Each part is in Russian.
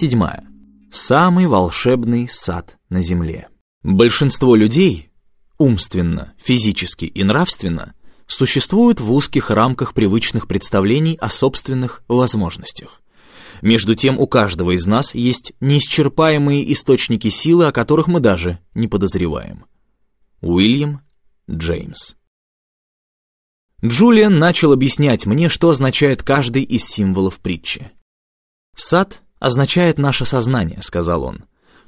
Глава 7. Самый волшебный сад на Земле. Большинство людей, умственно, физически и нравственно, существуют в узких рамках привычных представлений о собственных возможностях. Между тем у каждого из нас есть неисчерпаемые источники силы, о которых мы даже не подозреваем. Уильям Джеймс Джулиан начал объяснять мне, что означает каждый из символов притчи. «Сад означает наше сознание», — сказал он.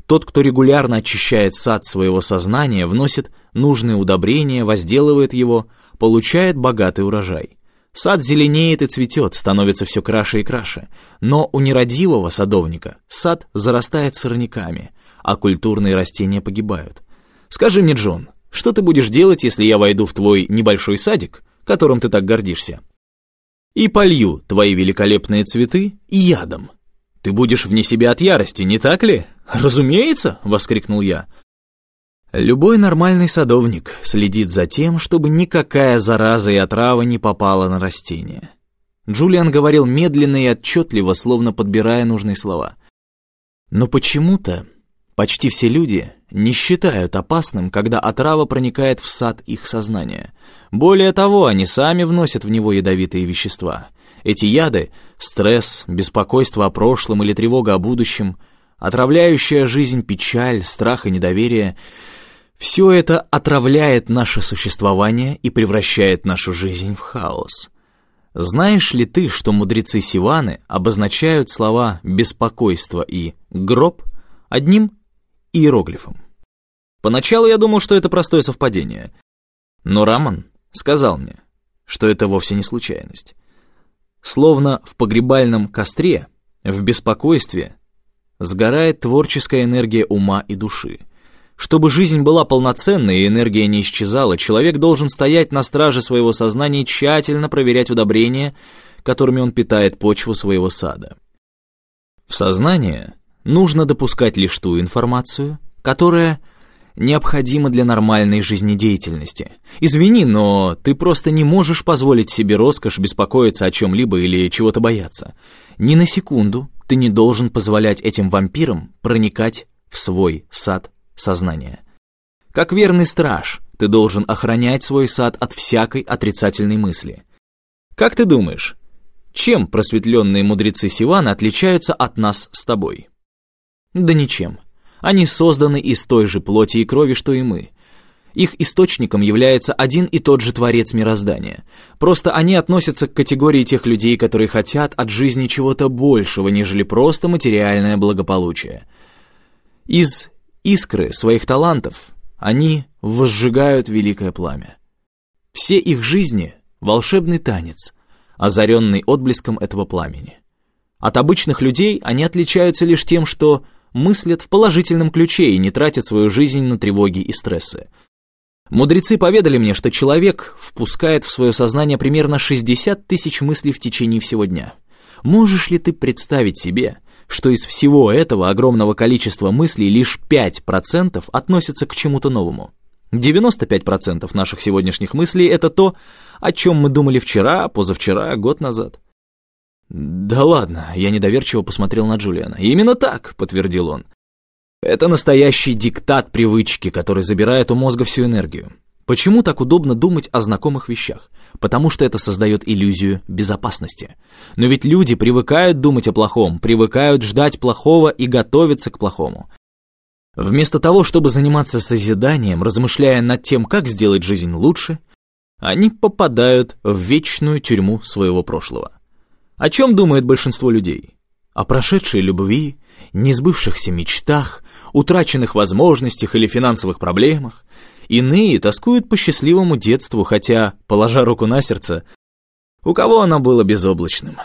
«Тот, кто регулярно очищает сад своего сознания, вносит нужные удобрения, возделывает его, получает богатый урожай. Сад зеленеет и цветет, становится все краше и краше. Но у нерадивого садовника сад зарастает сорняками, а культурные растения погибают. Скажи мне, Джон, что ты будешь делать, если я войду в твой небольшой садик, которым ты так гордишься, и полью твои великолепные цветы ядом? Ты будешь вне себя от ярости, не так ли? Разумеется, воскликнул я. Любой нормальный садовник следит за тем, чтобы никакая зараза и отрава не попала на растение. Джулиан говорил медленно и отчетливо, словно подбирая нужные слова. Но почему-то почти все люди не считают опасным, когда отрава проникает в сад их сознания. Более того, они сами вносят в него ядовитые вещества. Эти яды — стресс, беспокойство о прошлом или тревога о будущем, отравляющая жизнь печаль, страх и недоверие — все это отравляет наше существование и превращает нашу жизнь в хаос. Знаешь ли ты, что мудрецы Сиваны обозначают слова «беспокойство» и «гроб» одним иероглифом? Поначалу я думал, что это простое совпадение. Но Раман сказал мне, что это вовсе не случайность. Словно в погребальном костре, в беспокойстве, сгорает творческая энергия ума и души. Чтобы жизнь была полноценной и энергия не исчезала, человек должен стоять на страже своего сознания и тщательно проверять удобрения, которыми он питает почву своего сада. В сознание нужно допускать лишь ту информацию, которая необходима для нормальной жизнедеятельности. Извини, но ты просто не можешь позволить себе роскошь беспокоиться о чем-либо или чего-то бояться. Ни на секунду ты не должен позволять этим вампирам проникать в свой сад сознания. Как верный страж, ты должен охранять свой сад от всякой отрицательной мысли. Как ты думаешь, чем просветленные мудрецы Сивана отличаются от нас с тобой? Да ничем. Они созданы из той же плоти и крови, что и мы. Их источником является один и тот же Творец мироздания. Просто они относятся к категории тех людей, которые хотят от жизни чего-то большего, нежели просто материальное благополучие. Из искры своих талантов они возжигают великое пламя. Все их жизни — волшебный танец, озаренный отблеском этого пламени. От обычных людей они отличаются лишь тем, что мыслят в положительном ключе и не тратят свою жизнь на тревоги и стрессы. Мудрецы поведали мне, что человек впускает в свое сознание примерно 60 тысяч мыслей в течение всего дня. Можешь ли ты представить себе, что из всего этого огромного количества мыслей лишь 5% относятся к чему-то новому? 95% наших сегодняшних мыслей — это то, о чем мы думали вчера, позавчера, год назад. «Да ладно», — я недоверчиво посмотрел на Джулиана. «Именно так», — подтвердил он. «Это настоящий диктат привычки, который забирает у мозга всю энергию. Почему так удобно думать о знакомых вещах? Потому что это создает иллюзию безопасности. Но ведь люди привыкают думать о плохом, привыкают ждать плохого и готовиться к плохому. Вместо того, чтобы заниматься созиданием, размышляя над тем, как сделать жизнь лучше, они попадают в вечную тюрьму своего прошлого. О чем думает большинство людей? О прошедшей любви, несбывшихся мечтах, утраченных возможностях или финансовых проблемах. Иные тоскуют по счастливому детству, хотя, положа руку на сердце, у кого оно было безоблачным.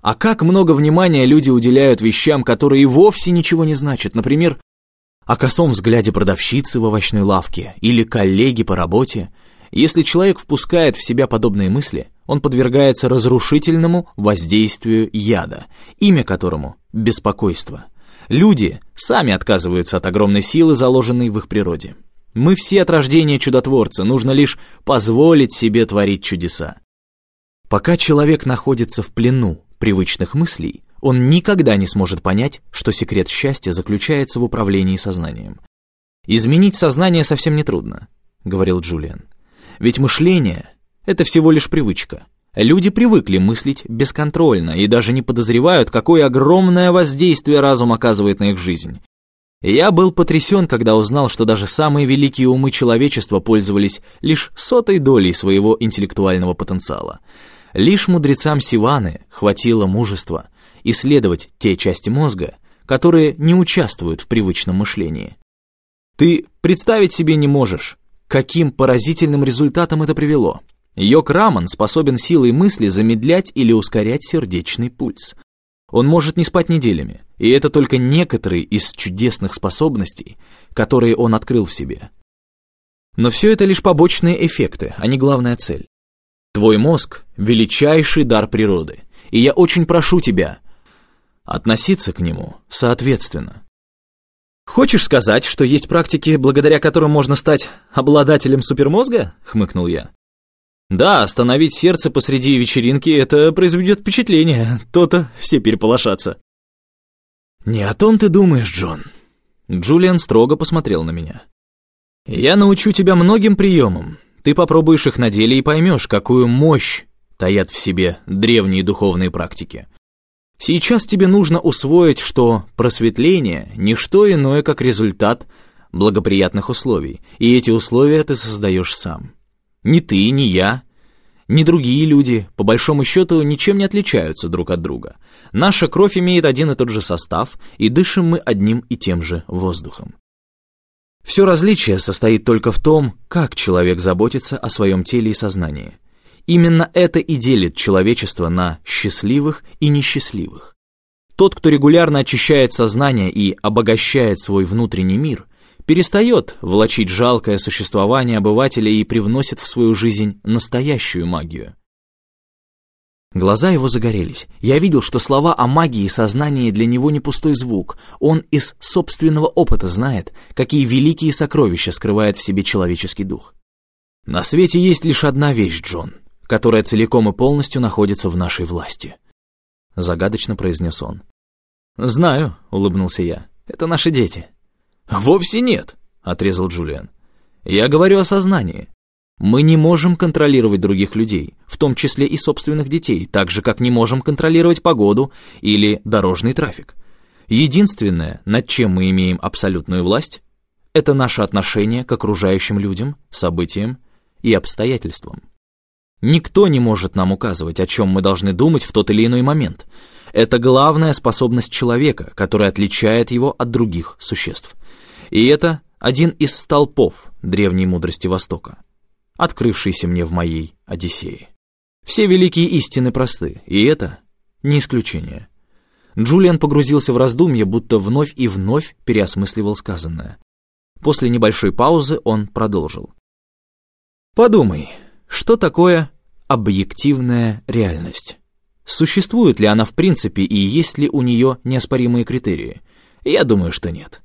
А как много внимания люди уделяют вещам, которые и вовсе ничего не значат, например, о косом взгляде продавщицы в овощной лавке или коллеги по работе. Если человек впускает в себя подобные мысли, он подвергается разрушительному воздействию яда, имя которому – беспокойство. Люди сами отказываются от огромной силы, заложенной в их природе. Мы все от рождения чудотворцы, нужно лишь позволить себе творить чудеса. Пока человек находится в плену привычных мыслей, он никогда не сможет понять, что секрет счастья заключается в управлении сознанием. «Изменить сознание совсем нетрудно», — говорил Джулиан. «Ведь мышление — это всего лишь привычка. Люди привыкли мыслить бесконтрольно и даже не подозревают, какое огромное воздействие разум оказывает на их жизнь. Я был потрясен, когда узнал, что даже самые великие умы человечества пользовались лишь сотой долей своего интеллектуального потенциала. Лишь мудрецам Сиваны хватило мужества исследовать те части мозга, которые не участвуют в привычном мышлении. Ты представить себе не можешь, каким поразительным результатом это привело. Йок Раман способен силой мысли замедлять или ускорять сердечный пульс. Он может не спать неделями, и это только некоторые из чудесных способностей, которые он открыл в себе. Но все это лишь побочные эффекты, а не главная цель. Твой мозг — величайший дар природы, и я очень прошу тебя относиться к нему соответственно. «Хочешь сказать, что есть практики, благодаря которым можно стать обладателем супермозга?» — хмыкнул я. Да, остановить сердце посреди вечеринки — это произведет впечатление, то-то все переполошатся. «Не о том ты думаешь, Джон». Джулиан строго посмотрел на меня. «Я научу тебя многим приемам. Ты попробуешь их на деле и поймешь, какую мощь таят в себе древние духовные практики. Сейчас тебе нужно усвоить, что просветление — не что иное, как результат благоприятных условий, и эти условия ты создаешь сам. Ни ты, ни я, ни другие люди, по большому счету, ничем не отличаются друг от друга. Наша кровь имеет один и тот же состав, и дышим мы одним и тем же воздухом. Все различие состоит только в том, как человек заботится о своем теле и сознании. Именно это и делит человечество на счастливых и несчастливых. Тот, кто регулярно очищает сознание и обогащает свой внутренний мир, перестает влачить жалкое существование обывателя и привносит в свою жизнь настоящую магию. Глаза его загорелись. Я видел, что слова о магии и сознании для него не пустой звук. Он из собственного опыта знает, какие великие сокровища скрывает в себе человеческий дух. На свете есть лишь одна вещь, Джон, которая целиком и полностью находится в нашей власти. Загадочно произнес он. «Знаю», — улыбнулся я, — «это наши дети». «Вовсе нет», — отрезал Джулиан. «Я говорю о сознании. Мы не можем контролировать других людей, в том числе и собственных детей, так же, как не можем контролировать погоду или дорожный трафик. Единственное, над чем мы имеем абсолютную власть, это наше отношение к окружающим людям, событиям и обстоятельствам. Никто не может нам указывать, о чем мы должны думать в тот или иной момент. Это главная способность человека, которая отличает его от других существ. И это один из столпов древней мудрости Востока, открывшийся мне в моей Одиссее. Все великие истины просты, и это не исключение. Джулиан погрузился в раздумье, будто вновь и вновь переосмысливал сказанное. После небольшой паузы он продолжил. «Подумай, что такое объективная реальность? Существует ли она в принципе и есть ли у нее неоспоримые критерии? Я думаю, что нет.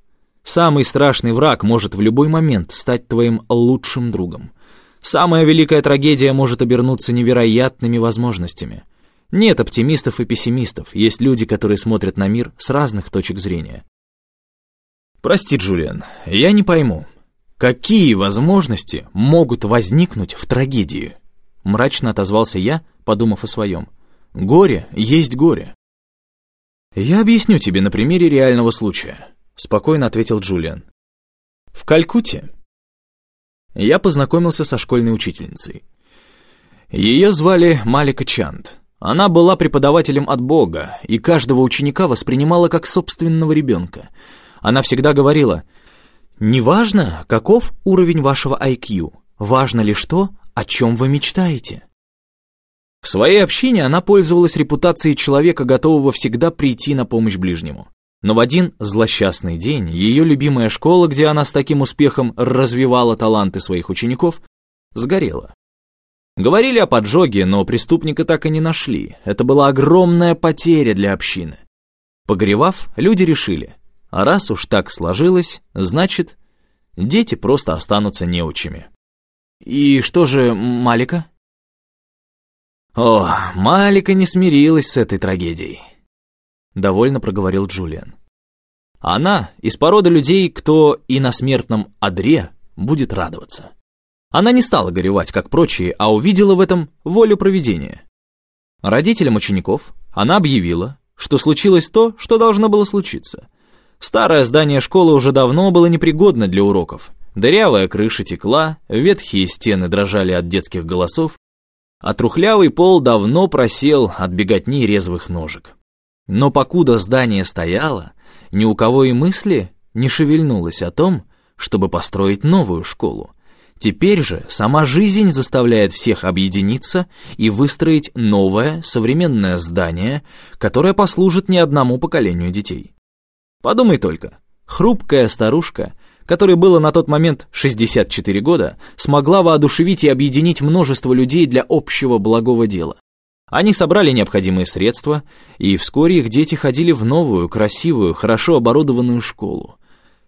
Самый страшный враг может в любой момент стать твоим лучшим другом. Самая великая трагедия может обернуться невероятными возможностями. Нет оптимистов и пессимистов, есть люди, которые смотрят на мир с разных точек зрения. Прости, Джулиан, я не пойму, какие возможности могут возникнуть в трагедии? Мрачно отозвался я, подумав о своем. Горе есть горе. Я объясню тебе на примере реального случая спокойно ответил Джулиан. В Калькутте я познакомился со школьной учительницей. Ее звали Малика Чанд. Она была преподавателем от Бога, и каждого ученика воспринимала как собственного ребенка. Она всегда говорила, «Неважно, каков уровень вашего IQ, важно лишь то, о чем вы мечтаете». В своей общине она пользовалась репутацией человека, готового всегда прийти на помощь ближнему. Но в один злосчастный день ее любимая школа, где она с таким успехом развивала таланты своих учеников, сгорела. Говорили о поджоге, но преступника так и не нашли. Это была огромная потеря для общины. Погревав, люди решили, а раз уж так сложилось, значит, дети просто останутся неучими. И что же Малика? О, Малика не смирилась с этой трагедией. — довольно проговорил Джулиан. Она из породы людей, кто и на смертном одре будет радоваться. Она не стала горевать, как прочие, а увидела в этом волю проведения. Родителям учеников она объявила, что случилось то, что должно было случиться. Старое здание школы уже давно было непригодно для уроков. Дырявая крыша текла, ветхие стены дрожали от детских голосов, а трухлявый пол давно просел от беготни резвых ножек. Но покуда здание стояло, ни у кого и мысли не шевельнулось о том, чтобы построить новую школу. Теперь же сама жизнь заставляет всех объединиться и выстроить новое современное здание, которое послужит не одному поколению детей. Подумай только, хрупкая старушка, которой было на тот момент 64 года, смогла воодушевить и объединить множество людей для общего благого дела. Они собрали необходимые средства, и вскоре их дети ходили в новую, красивую, хорошо оборудованную школу.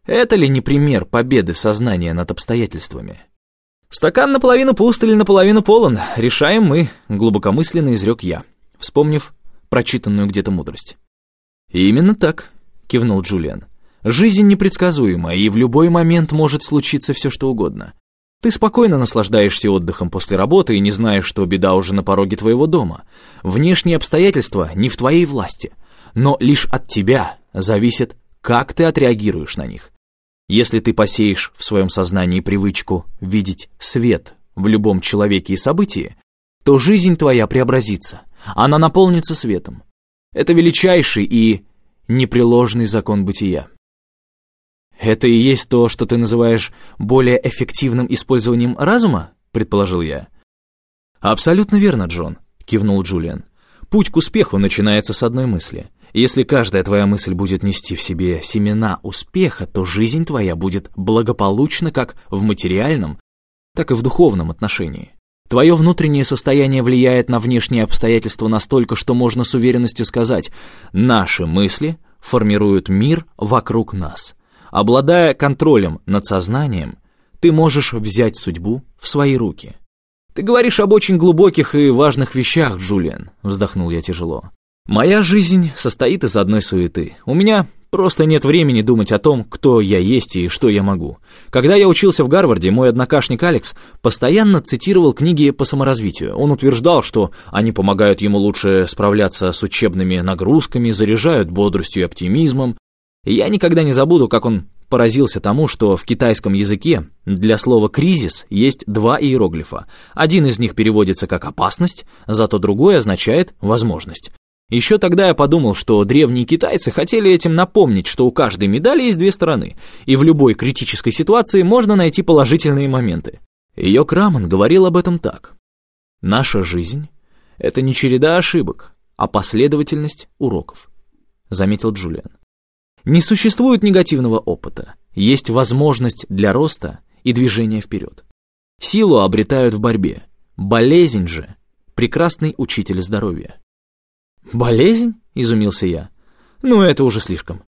Это ли не пример победы сознания над обстоятельствами? «Стакан наполовину пуст или наполовину полон, решаем мы», — глубокомысленно изрек я, вспомнив прочитанную где-то мудрость. «Именно так», — кивнул Джулиан. «Жизнь непредсказуема, и в любой момент может случиться все что угодно. Ты спокойно наслаждаешься отдыхом после работы и не знаешь, что беда уже на пороге твоего дома. Внешние обстоятельства не в твоей власти, но лишь от тебя зависит, как ты отреагируешь на них. Если ты посеешь в своем сознании привычку видеть свет в любом человеке и событии, то жизнь твоя преобразится, она наполнится светом. Это величайший и непреложный закон бытия. «Это и есть то, что ты называешь более эффективным использованием разума?» — предположил я. «Абсолютно верно, Джон», — кивнул Джулиан. «Путь к успеху начинается с одной мысли. Если каждая твоя мысль будет нести в себе семена успеха, то жизнь твоя будет благополучна как в материальном, так и в духовном отношении. Твое внутреннее состояние влияет на внешние обстоятельства настолько, что можно с уверенностью сказать, наши мысли формируют мир вокруг нас». Обладая контролем над сознанием, ты можешь взять судьбу в свои руки. «Ты говоришь об очень глубоких и важных вещах, Джулиан», — вздохнул я тяжело. «Моя жизнь состоит из одной суеты. У меня просто нет времени думать о том, кто я есть и что я могу. Когда я учился в Гарварде, мой однокашник Алекс постоянно цитировал книги по саморазвитию. Он утверждал, что они помогают ему лучше справляться с учебными нагрузками, заряжают бодростью и оптимизмом. Я никогда не забуду, как он поразился тому, что в китайском языке для слова «кризис» есть два иероглифа. Один из них переводится как «опасность», зато другой означает «возможность». Еще тогда я подумал, что древние китайцы хотели этим напомнить, что у каждой медали есть две стороны, и в любой критической ситуации можно найти положительные моменты. Ее Краман говорил об этом так. «Наша жизнь — это не череда ошибок, а последовательность уроков», — заметил Джулиан. Не существует негативного опыта, есть возможность для роста и движения вперед. Силу обретают в борьбе, болезнь же – прекрасный учитель здоровья. «Болезнь?» – изумился я. «Ну, это уже слишком».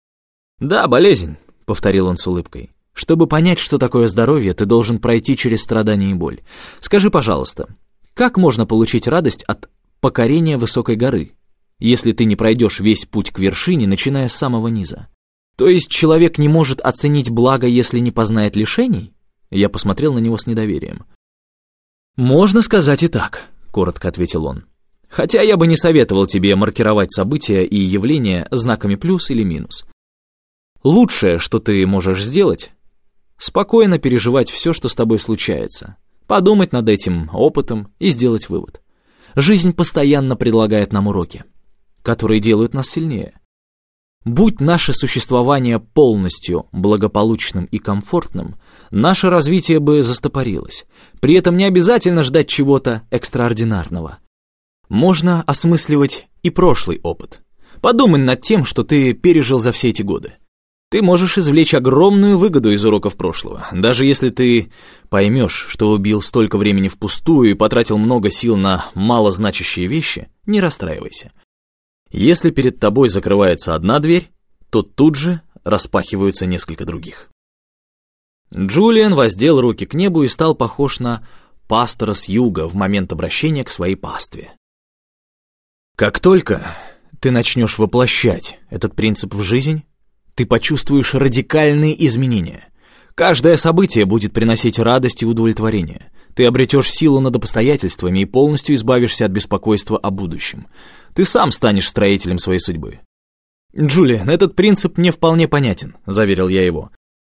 «Да, болезнь», — повторил он с улыбкой. «Чтобы понять, что такое здоровье, ты должен пройти через страдания и боль. Скажи, пожалуйста, как можно получить радость от покорения высокой горы, если ты не пройдешь весь путь к вершине, начиная с самого низа? То есть человек не может оценить благо, если не познает лишений? Я посмотрел на него с недоверием. «Можно сказать и так», — коротко ответил он. «Хотя я бы не советовал тебе маркировать события и явления знаками плюс или минус. Лучшее, что ты можешь сделать, спокойно переживать все, что с тобой случается, подумать над этим опытом и сделать вывод. Жизнь постоянно предлагает нам уроки, которые делают нас сильнее. Будь наше существование полностью благополучным и комфортным, наше развитие бы застопорилось. При этом не обязательно ждать чего-то экстраординарного. Можно осмысливать и прошлый опыт. Подумай над тем, что ты пережил за все эти годы. Ты можешь извлечь огромную выгоду из уроков прошлого, даже если ты поймешь, что убил столько времени впустую и потратил много сил на малозначащие вещи, не расстраивайся. Если перед тобой закрывается одна дверь, то тут же распахиваются несколько других. Джулиан воздел руки к небу и стал похож на пастора с юга в момент обращения к своей пастве. «Как только ты начнешь воплощать этот принцип в жизнь, ты почувствуешь радикальные изменения. Каждое событие будет приносить радость и удовлетворение. Ты обретешь силу над обстоятельствами и полностью избавишься от беспокойства о будущем. Ты сам станешь строителем своей судьбы. «Джулиан, этот принцип мне вполне понятен», — заверил я его.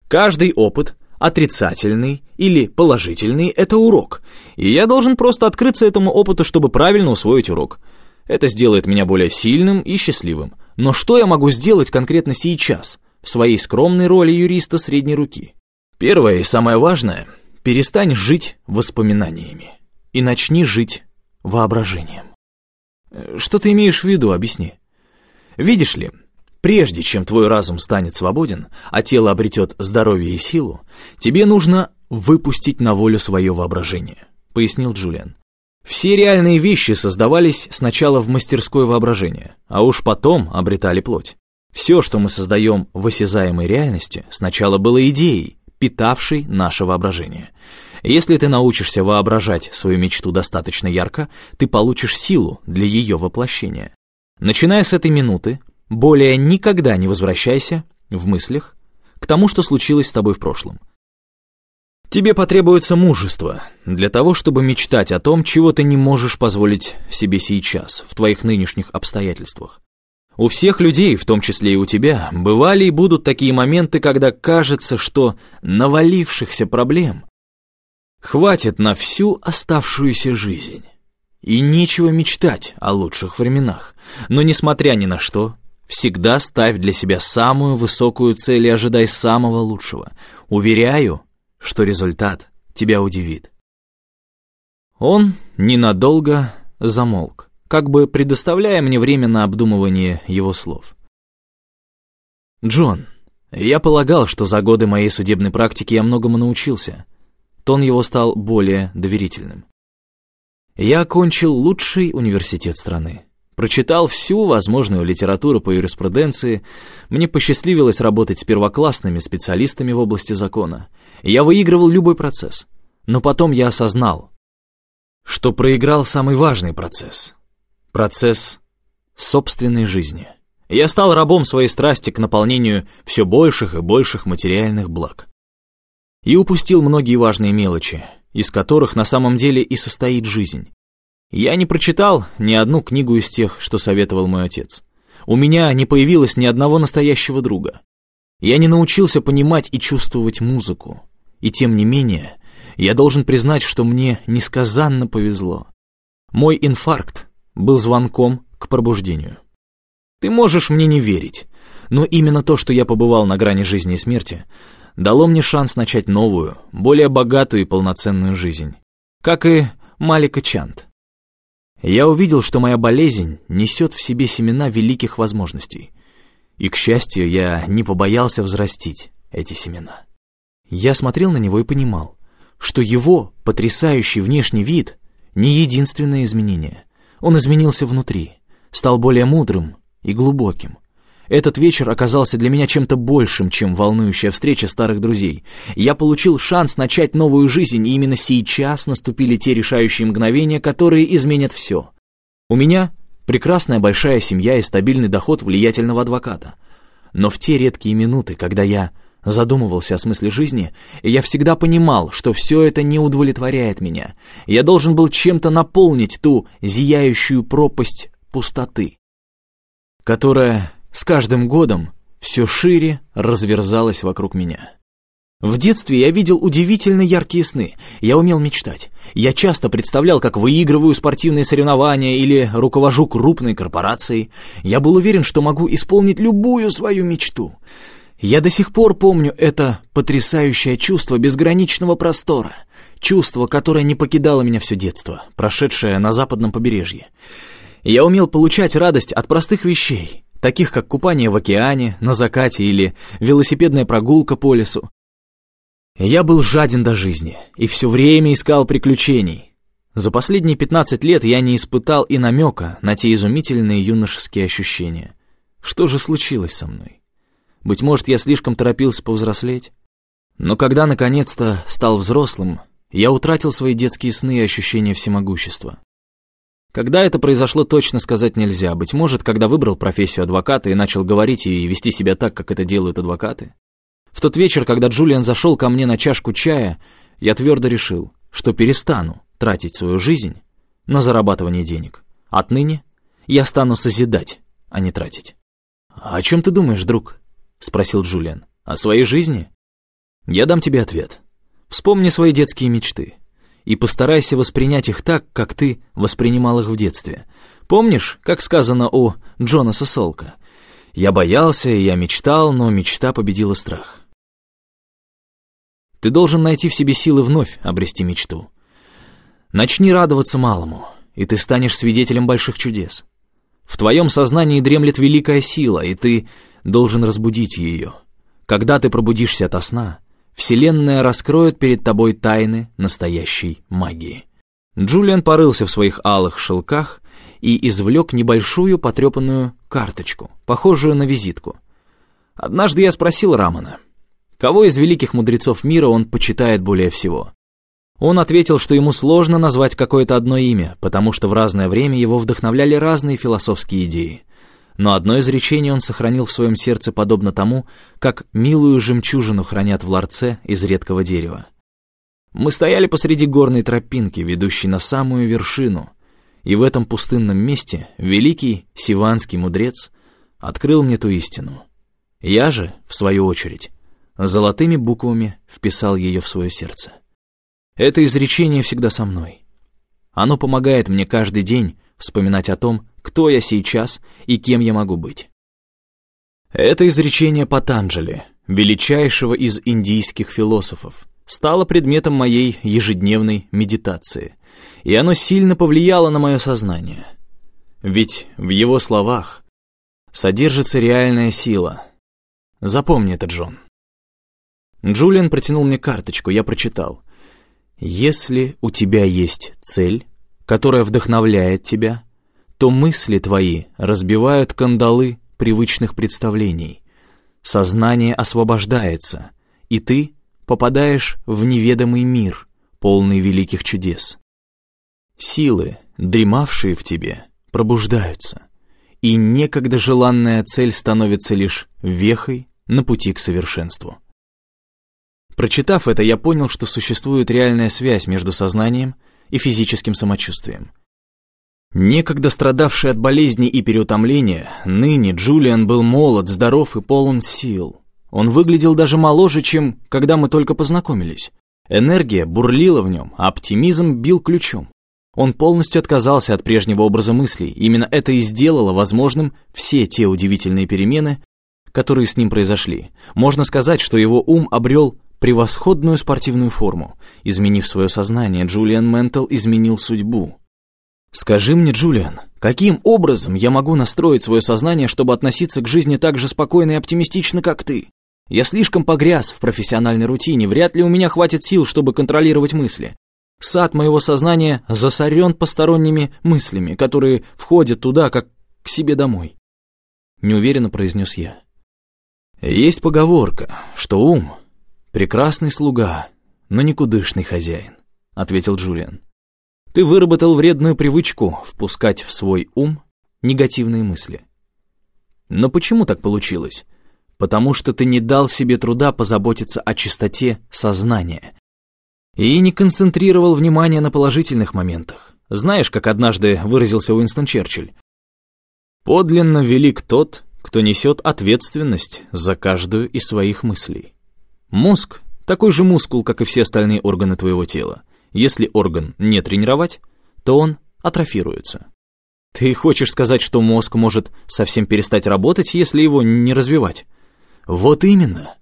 «Каждый опыт, отрицательный или положительный, — это урок, и я должен просто открыться этому опыту, чтобы правильно усвоить урок. Это сделает меня более сильным и счастливым. Но что я могу сделать конкретно сейчас, в своей скромной роли юриста средней руки? Первое и самое важное — перестань жить воспоминаниями и начни жить воображением. Э, что ты имеешь в виду, объясни. Видишь ли, прежде чем твой разум станет свободен, а тело обретет здоровье и силу, тебе нужно выпустить на волю свое воображение, пояснил Джулиан. Все реальные вещи создавались сначала в мастерской воображения, а уж потом обретали плоть. Все, что мы создаем в осязаемой реальности, сначала было идеей, питавшей наше воображение. Если ты научишься воображать свою мечту достаточно ярко, ты получишь силу для ее воплощения. Начиная с этой минуты, более никогда не возвращайся в мыслях к тому, что случилось с тобой в прошлом. Тебе потребуется мужество для того, чтобы мечтать о том, чего ты не можешь позволить себе сейчас, в твоих нынешних обстоятельствах. У всех людей, в том числе и у тебя, бывали и будут такие моменты, когда кажется, что навалившихся проблем хватит на всю оставшуюся жизнь. И нечего мечтать о лучших временах. Но несмотря ни на что, всегда ставь для себя самую высокую цель и ожидай самого лучшего. Уверяю, что результат тебя удивит. Он ненадолго замолк, как бы предоставляя мне время на обдумывание его слов. «Джон, я полагал, что за годы моей судебной практики я многому научился». Тон его стал более доверительным. Я окончил лучший университет страны. Прочитал всю возможную литературу по юриспруденции, мне посчастливилось работать с первоклассными специалистами в области закона. Я выигрывал любой процесс. Но потом я осознал, что проиграл самый важный процесс. Процесс собственной жизни. Я стал рабом своей страсти к наполнению все больших и больших материальных благ. И упустил многие важные мелочи, из которых на самом деле и состоит жизнь. Я не прочитал ни одну книгу из тех, что советовал мой отец. У меня не появилось ни одного настоящего друга. Я не научился понимать и чувствовать музыку. И тем не менее, я должен признать, что мне несказанно повезло. Мой инфаркт был звонком к пробуждению. Ты можешь мне не верить, но именно то, что я побывал на грани жизни и смерти, дало мне шанс начать новую, более богатую и полноценную жизнь. Как и Малика Чант. Я увидел, что моя болезнь несет в себе семена великих возможностей. И, к счастью, я не побоялся взрастить эти семена. Я смотрел на него и понимал, что его потрясающий внешний вид — не единственное изменение. Он изменился внутри, стал более мудрым и глубоким. Этот вечер оказался для меня чем-то большим, чем волнующая встреча старых друзей. Я получил шанс начать новую жизнь, и именно сейчас наступили те решающие мгновения, которые изменят все. У меня прекрасная большая семья и стабильный доход влиятельного адвоката. Но в те редкие минуты, когда я задумывался о смысле жизни, я всегда понимал, что все это не удовлетворяет меня. Я должен был чем-то наполнить ту зияющую пропасть пустоты, которая с каждым годом все шире разверзалась вокруг меня. В детстве я видел удивительно яркие сны. Я умел мечтать. Я часто представлял, как выигрываю спортивные соревнования или руковожу крупной корпорацией. Я был уверен, что могу исполнить любую свою мечту. Я до сих пор помню это потрясающее чувство безграничного простора. Чувство, которое не покидало меня все детство, прошедшее на западном побережье. Я умел получать радость от простых вещей таких как купание в океане, на закате или велосипедная прогулка по лесу. Я был жаден до жизни и все время искал приключений. За последние 15 лет я не испытал и намека на те изумительные юношеские ощущения. Что же случилось со мной? Быть может, я слишком торопился повзрослеть? Но когда наконец-то стал взрослым, я утратил свои детские сны и ощущения всемогущества. Когда это произошло, точно сказать нельзя. Быть может, когда выбрал профессию адвоката и начал говорить и вести себя так, как это делают адвокаты. В тот вечер, когда Джулиан зашел ко мне на чашку чая, я твердо решил, что перестану тратить свою жизнь на зарабатывание денег. Отныне я стану созидать, а не тратить. «А «О чем ты думаешь, друг?» — спросил Джулиан. «О своей жизни?» «Я дам тебе ответ. Вспомни свои детские мечты и постарайся воспринять их так, как ты воспринимал их в детстве. Помнишь, как сказано у Джонаса Солка? «Я боялся, я мечтал, но мечта победила страх». Ты должен найти в себе силы вновь обрести мечту. Начни радоваться малому, и ты станешь свидетелем больших чудес. В твоем сознании дремлет великая сила, и ты должен разбудить ее. Когда ты пробудишься ото сна, Вселенная раскроет перед тобой тайны настоящей магии. Джулиан порылся в своих алых шелках и извлек небольшую потрепанную карточку, похожую на визитку. Однажды я спросил Рамана, кого из великих мудрецов мира он почитает более всего. Он ответил, что ему сложно назвать какое-то одно имя, потому что в разное время его вдохновляли разные философские идеи но одно изречение он сохранил в своем сердце подобно тому, как милую жемчужину хранят в ларце из редкого дерева. Мы стояли посреди горной тропинки, ведущей на самую вершину, и в этом пустынном месте великий сиванский мудрец открыл мне ту истину. Я же, в свою очередь, золотыми буквами вписал ее в свое сердце. Это изречение всегда со мной. Оно помогает мне каждый день вспоминать о том, кто я сейчас и кем я могу быть. Это изречение Патанджали, величайшего из индийских философов, стало предметом моей ежедневной медитации, и оно сильно повлияло на мое сознание. Ведь в его словах содержится реальная сила. Запомни это, Джон. Джулиан протянул мне карточку, я прочитал. «Если у тебя есть цель, которая вдохновляет тебя, то мысли твои разбивают кандалы привычных представлений. Сознание освобождается, и ты попадаешь в неведомый мир, полный великих чудес. Силы, дремавшие в тебе, пробуждаются, и некогда желанная цель становится лишь вехой на пути к совершенству. Прочитав это, я понял, что существует реальная связь между сознанием и физическим самочувствием. Некогда страдавший от болезни и переутомления, ныне Джулиан был молод, здоров и полон сил. Он выглядел даже моложе, чем когда мы только познакомились. Энергия бурлила в нем, а оптимизм бил ключом. Он полностью отказался от прежнего образа мыслей, именно это и сделало возможным все те удивительные перемены, которые с ним произошли. Можно сказать, что его ум обрел превосходную спортивную форму. Изменив свое сознание, Джулиан Ментл изменил судьбу. «Скажи мне, Джулиан, каким образом я могу настроить свое сознание, чтобы относиться к жизни так же спокойно и оптимистично, как ты? Я слишком погряз в профессиональной рутине, вряд ли у меня хватит сил, чтобы контролировать мысли. Сад моего сознания засорен посторонними мыслями, которые входят туда, как к себе домой». Неуверенно произнес я. Есть поговорка, что ум «Прекрасный слуга, но никудышный хозяин», — ответил Джулиан. «Ты выработал вредную привычку впускать в свой ум негативные мысли. Но почему так получилось? Потому что ты не дал себе труда позаботиться о чистоте сознания и не концентрировал внимание на положительных моментах. Знаешь, как однажды выразился Уинстон Черчилль? «Подлинно велик тот, кто несет ответственность за каждую из своих мыслей». Мозг – такой же мускул, как и все остальные органы твоего тела. Если орган не тренировать, то он атрофируется. Ты хочешь сказать, что мозг может совсем перестать работать, если его не развивать? Вот именно.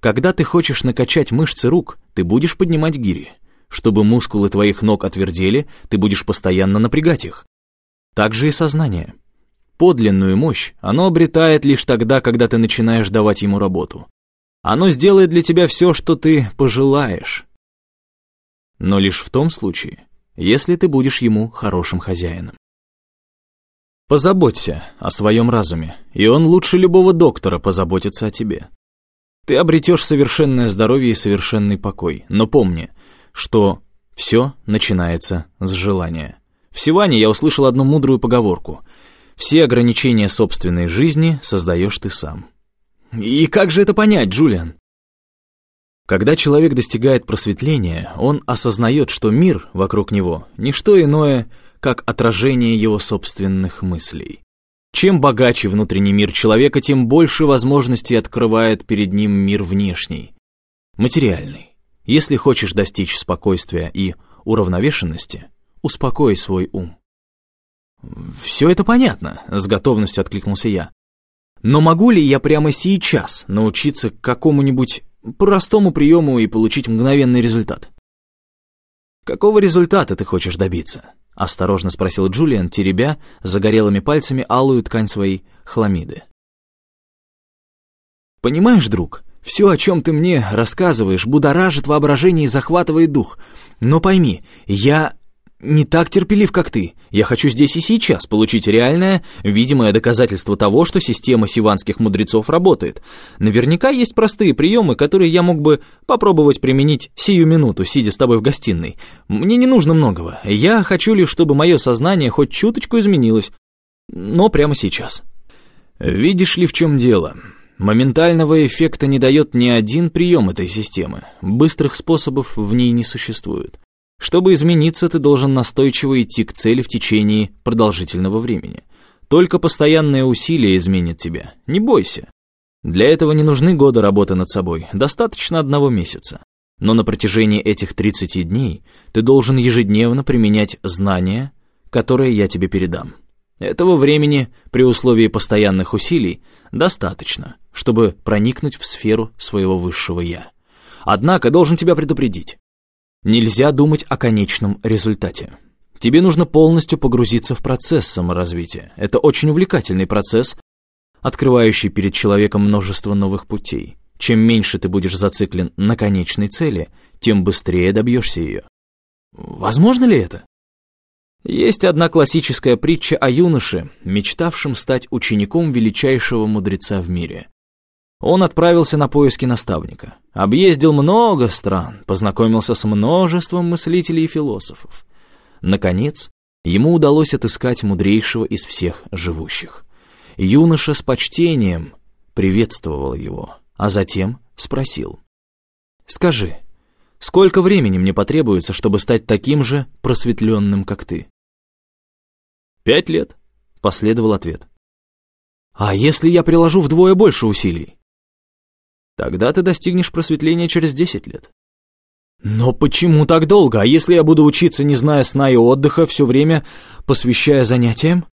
Когда ты хочешь накачать мышцы рук, ты будешь поднимать гири. Чтобы мускулы твоих ног отвердели, ты будешь постоянно напрягать их. Так же и сознание. Подлинную мощь оно обретает лишь тогда, когда ты начинаешь давать ему работу. Оно сделает для тебя все, что ты пожелаешь. Но лишь в том случае, если ты будешь ему хорошим хозяином. Позаботься о своем разуме, и он лучше любого доктора позаботится о тебе. Ты обретешь совершенное здоровье и совершенный покой, но помни, что все начинается с желания. В Сиване я услышал одну мудрую поговорку. «Все ограничения собственной жизни создаешь ты сам». И как же это понять, Джулиан? Когда человек достигает просветления, он осознает, что мир вокруг него – не что иное, как отражение его собственных мыслей. Чем богаче внутренний мир человека, тем больше возможностей открывает перед ним мир внешний, материальный. Если хочешь достичь спокойствия и уравновешенности, успокой свой ум. «Все это понятно», — с готовностью откликнулся я. «Но могу ли я прямо сейчас научиться какому-нибудь простому приему и получить мгновенный результат?» «Какого результата ты хочешь добиться?» — осторожно спросил Джулиан, теребя загорелыми пальцами алую ткань своей хламиды. «Понимаешь, друг, все, о чем ты мне рассказываешь, будоражит воображение и захватывает дух. Но пойми, я не так терпелив, как ты. Я хочу здесь и сейчас получить реальное, видимое доказательство того, что система сиванских мудрецов работает. Наверняка есть простые приемы, которые я мог бы попробовать применить сию минуту, сидя с тобой в гостиной. Мне не нужно многого. Я хочу лишь, чтобы мое сознание хоть чуточку изменилось. Но прямо сейчас. Видишь ли, в чем дело? Моментального эффекта не дает ни один прием этой системы. Быстрых способов в ней не существует. Чтобы измениться, ты должен настойчиво идти к цели в течение продолжительного времени. Только постоянные усилия изменят тебя. Не бойся. Для этого не нужны годы работы над собой, достаточно одного месяца. Но на протяжении этих 30 дней ты должен ежедневно применять знания, которые я тебе передам. Этого времени, при условии постоянных усилий, достаточно, чтобы проникнуть в сферу своего высшего «я». Однако должен тебя предупредить. Нельзя думать о конечном результате. Тебе нужно полностью погрузиться в процесс саморазвития. Это очень увлекательный процесс, открывающий перед человеком множество новых путей. Чем меньше ты будешь зациклен на конечной цели, тем быстрее добьешься ее. Возможно ли это? Есть одна классическая притча о юноше, мечтавшем стать учеником величайшего мудреца в мире. Он отправился на поиски наставника, объездил много стран, познакомился с множеством мыслителей и философов. Наконец, ему удалось отыскать мудрейшего из всех живущих. Юноша с почтением приветствовал его, а затем спросил. «Скажи, сколько времени мне потребуется, чтобы стать таким же просветленным, как ты?» «Пять лет», — последовал ответ. «А если я приложу вдвое больше усилий?» Тогда ты достигнешь просветления через 10 лет. Но почему так долго? А если я буду учиться, не зная сна и отдыха, все время посвящая занятиям?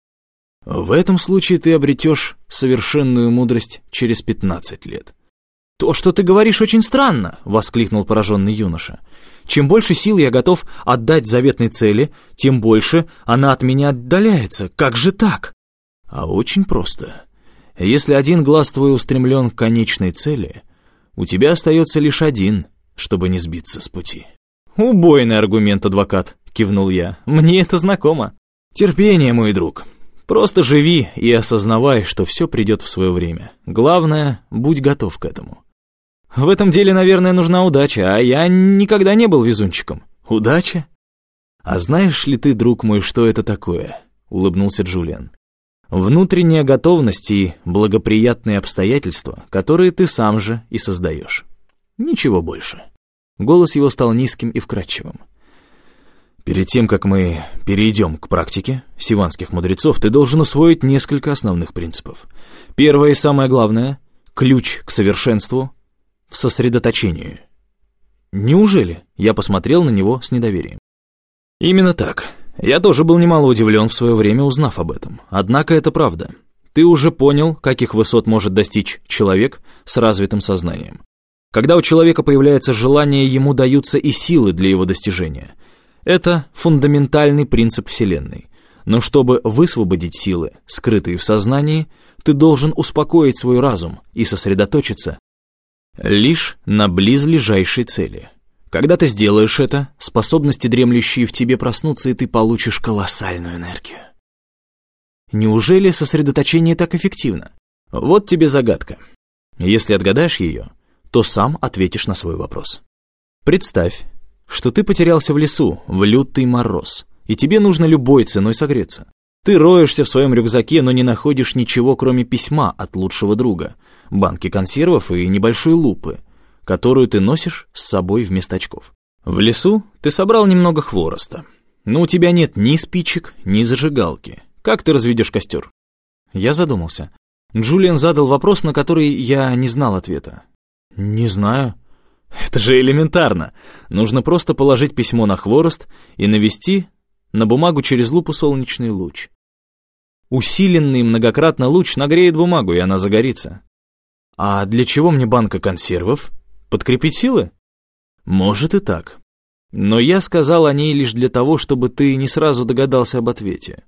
В этом случае ты обретешь совершенную мудрость через 15 лет. «То, что ты говоришь, очень странно!» — воскликнул пораженный юноша. «Чем больше сил я готов отдать заветной цели, тем больше она от меня отдаляется. Как же так?» «А очень просто. Если один глаз твой устремлен к конечной цели, у тебя остается лишь один, чтобы не сбиться с пути». «Убойный аргумент, адвокат», — кивнул я. «Мне это знакомо». «Терпение, мой друг. Просто живи и осознавай, что все придет в свое время. Главное, будь готов к этому». «В этом деле, наверное, нужна удача, а я никогда не был везунчиком». «Удача?» «А знаешь ли ты, друг мой, что это такое?» — улыбнулся Джулиан. Внутренняя готовность и благоприятные обстоятельства, которые ты сам же и создаешь. Ничего больше. Голос его стал низким и вкрадчивым. Перед тем, как мы перейдем к практике сиванских мудрецов, ты должен усвоить несколько основных принципов. Первое и самое главное — ключ к совершенству в сосредоточении. Неужели? Я посмотрел на него с недоверием. Именно так. Я тоже был немало удивлен в свое время, узнав об этом. Однако это правда. Ты уже понял, каких высот может достичь человек с развитым сознанием. Когда у человека появляется желание, ему даются и силы для его достижения. Это фундаментальный принцип Вселенной. Но чтобы высвободить силы, скрытые в сознании, ты должен успокоить свой разум и сосредоточиться лишь на близлежащей цели – когда ты сделаешь это, способности, дремлющие в тебе, проснутся, и ты получишь колоссальную энергию. Неужели сосредоточение так эффективно? Вот тебе загадка. Если отгадаешь ее, то сам ответишь на свой вопрос. Представь, что ты потерялся в лесу в лютый мороз и тебе нужно любой ценой согреться. Ты роешься в своем рюкзаке, но не находишь ничего, кроме письма от лучшего друга, банки консервов и небольшой лупы, которую ты носишь с собой вместо очков. В лесу ты собрал немного хвороста, но у тебя нет ни спичек, ни зажигалки. Как ты разведешь костер? Я задумался. Джулиан задал вопрос, на который я не знал ответа. «Не знаю». «Это же элементарно. Нужно просто положить письмо на хворост и навести на бумагу через лупу солнечный луч. Усиленный многократно луч нагреет бумагу, и она загорится. А для чего мне банка консервов? Подкрепить силы? Может и так. Но я сказал о ней лишь для того, чтобы ты не сразу догадался об ответе.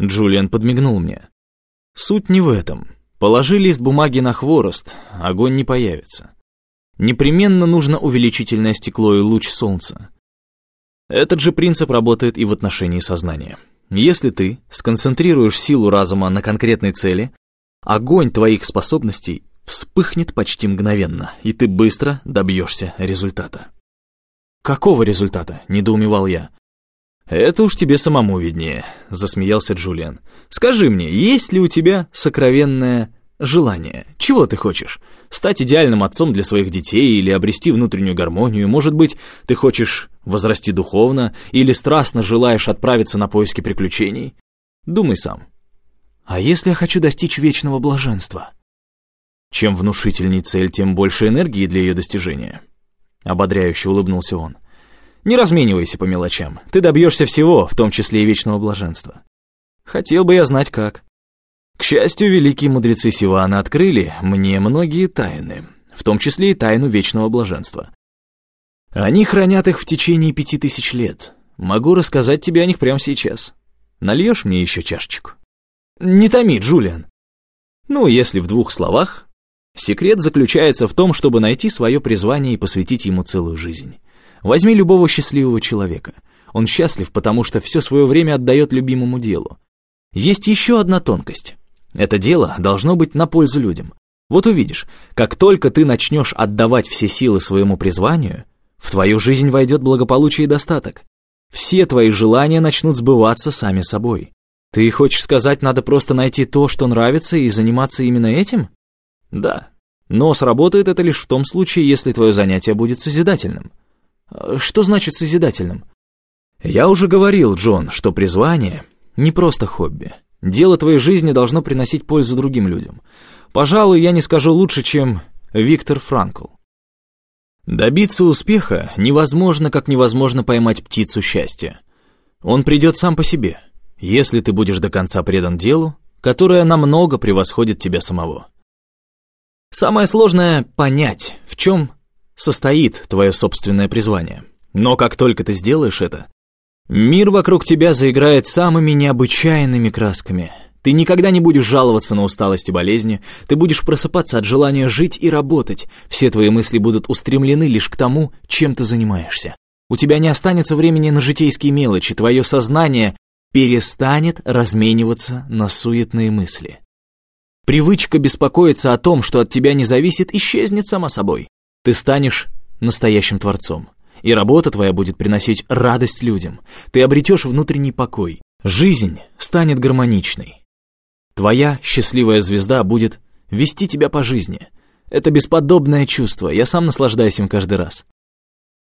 Джулиан подмигнул мне. Суть не в этом. Положи лист бумаги на хворост, огонь не появится. Непременно нужно увеличительное стекло и луч солнца. Этот же принцип работает и в отношении сознания. Если ты сконцентрируешь силу разума на конкретной цели, огонь твоих способностей вспыхнет почти мгновенно, и ты быстро добьешься результата. «Какого результата?» – недоумевал я. «Это уж тебе самому виднее», — засмеялся Джулиан. «Скажи мне, есть ли у тебя сокровенное желание? Чего ты хочешь? Стать идеальным отцом для своих детей или обрести внутреннюю гармонию? Может быть, ты хочешь возрасти духовно или страстно желаешь отправиться на поиски приключений? Думай сам. А если я хочу достичь вечного блаженства? Чем внушительней цель, тем больше энергии для ее достижения. Ободряюще улыбнулся он. Не разменивайся по мелочам. Ты добьешься всего, в том числе и вечного блаженства. Хотел бы я знать как. К счастью, великие мудрецы Сивана открыли мне многие тайны, в том числе и тайну вечного блаженства. Они хранят их в течение пяти тысяч лет. Могу рассказать тебе о них прямо сейчас. Нальешь мне еще чашечку? Не томи, Джулиан. Ну, если в двух словах, секрет заключается в том, чтобы найти свое призвание и посвятить ему целую жизнь. Возьми любого счастливого человека. Он счастлив, потому что все свое время отдает любимому делу. Есть еще одна тонкость. Это дело должно быть на пользу людям. Вот увидишь, как только ты начнешь отдавать все силы своему призванию, в твою жизнь войдет благополучие и достаток. Все твои желания начнут сбываться сами собой. Ты хочешь сказать, надо просто найти то, что нравится, и заниматься именно этим? Да. Но сработает это лишь в том случае, если твое занятие будет созидательным. Что значит созидательным? Я уже говорил, Джон, что призвание не просто хобби. Дело твоей жизни должно приносить пользу другим людям. Пожалуй, я не скажу лучше, чем Виктор Франкл. Добиться успеха невозможно, как невозможно поймать птицу счастья. Он придет сам по себе, если ты будешь до конца предан делу, которое намного превосходит тебя самого. Самое сложное — понять, в чем состоит твое собственное призвание. Но как только ты сделаешь это, мир вокруг тебя заиграет самыми необычайными красками. Ты никогда не будешь жаловаться на усталость и болезни, ты будешь просыпаться от желания жить и работать, все твои мысли будут устремлены лишь к тому, чем ты занимаешься. У тебя не останется времени на житейские мелочи, твое сознание перестанет размениваться на суетные мысли. Привычка беспокоиться о том, что от тебя не зависит, исчезнет сама собой. Ты станешь настоящим творцом, и работа твоя будет приносить радость людям. Ты обретешь внутренний покой. Жизнь станет гармоничной. Твоя счастливая звезда будет вести тебя по жизни. Это бесподобное чувство, я сам наслаждаюсь им каждый раз.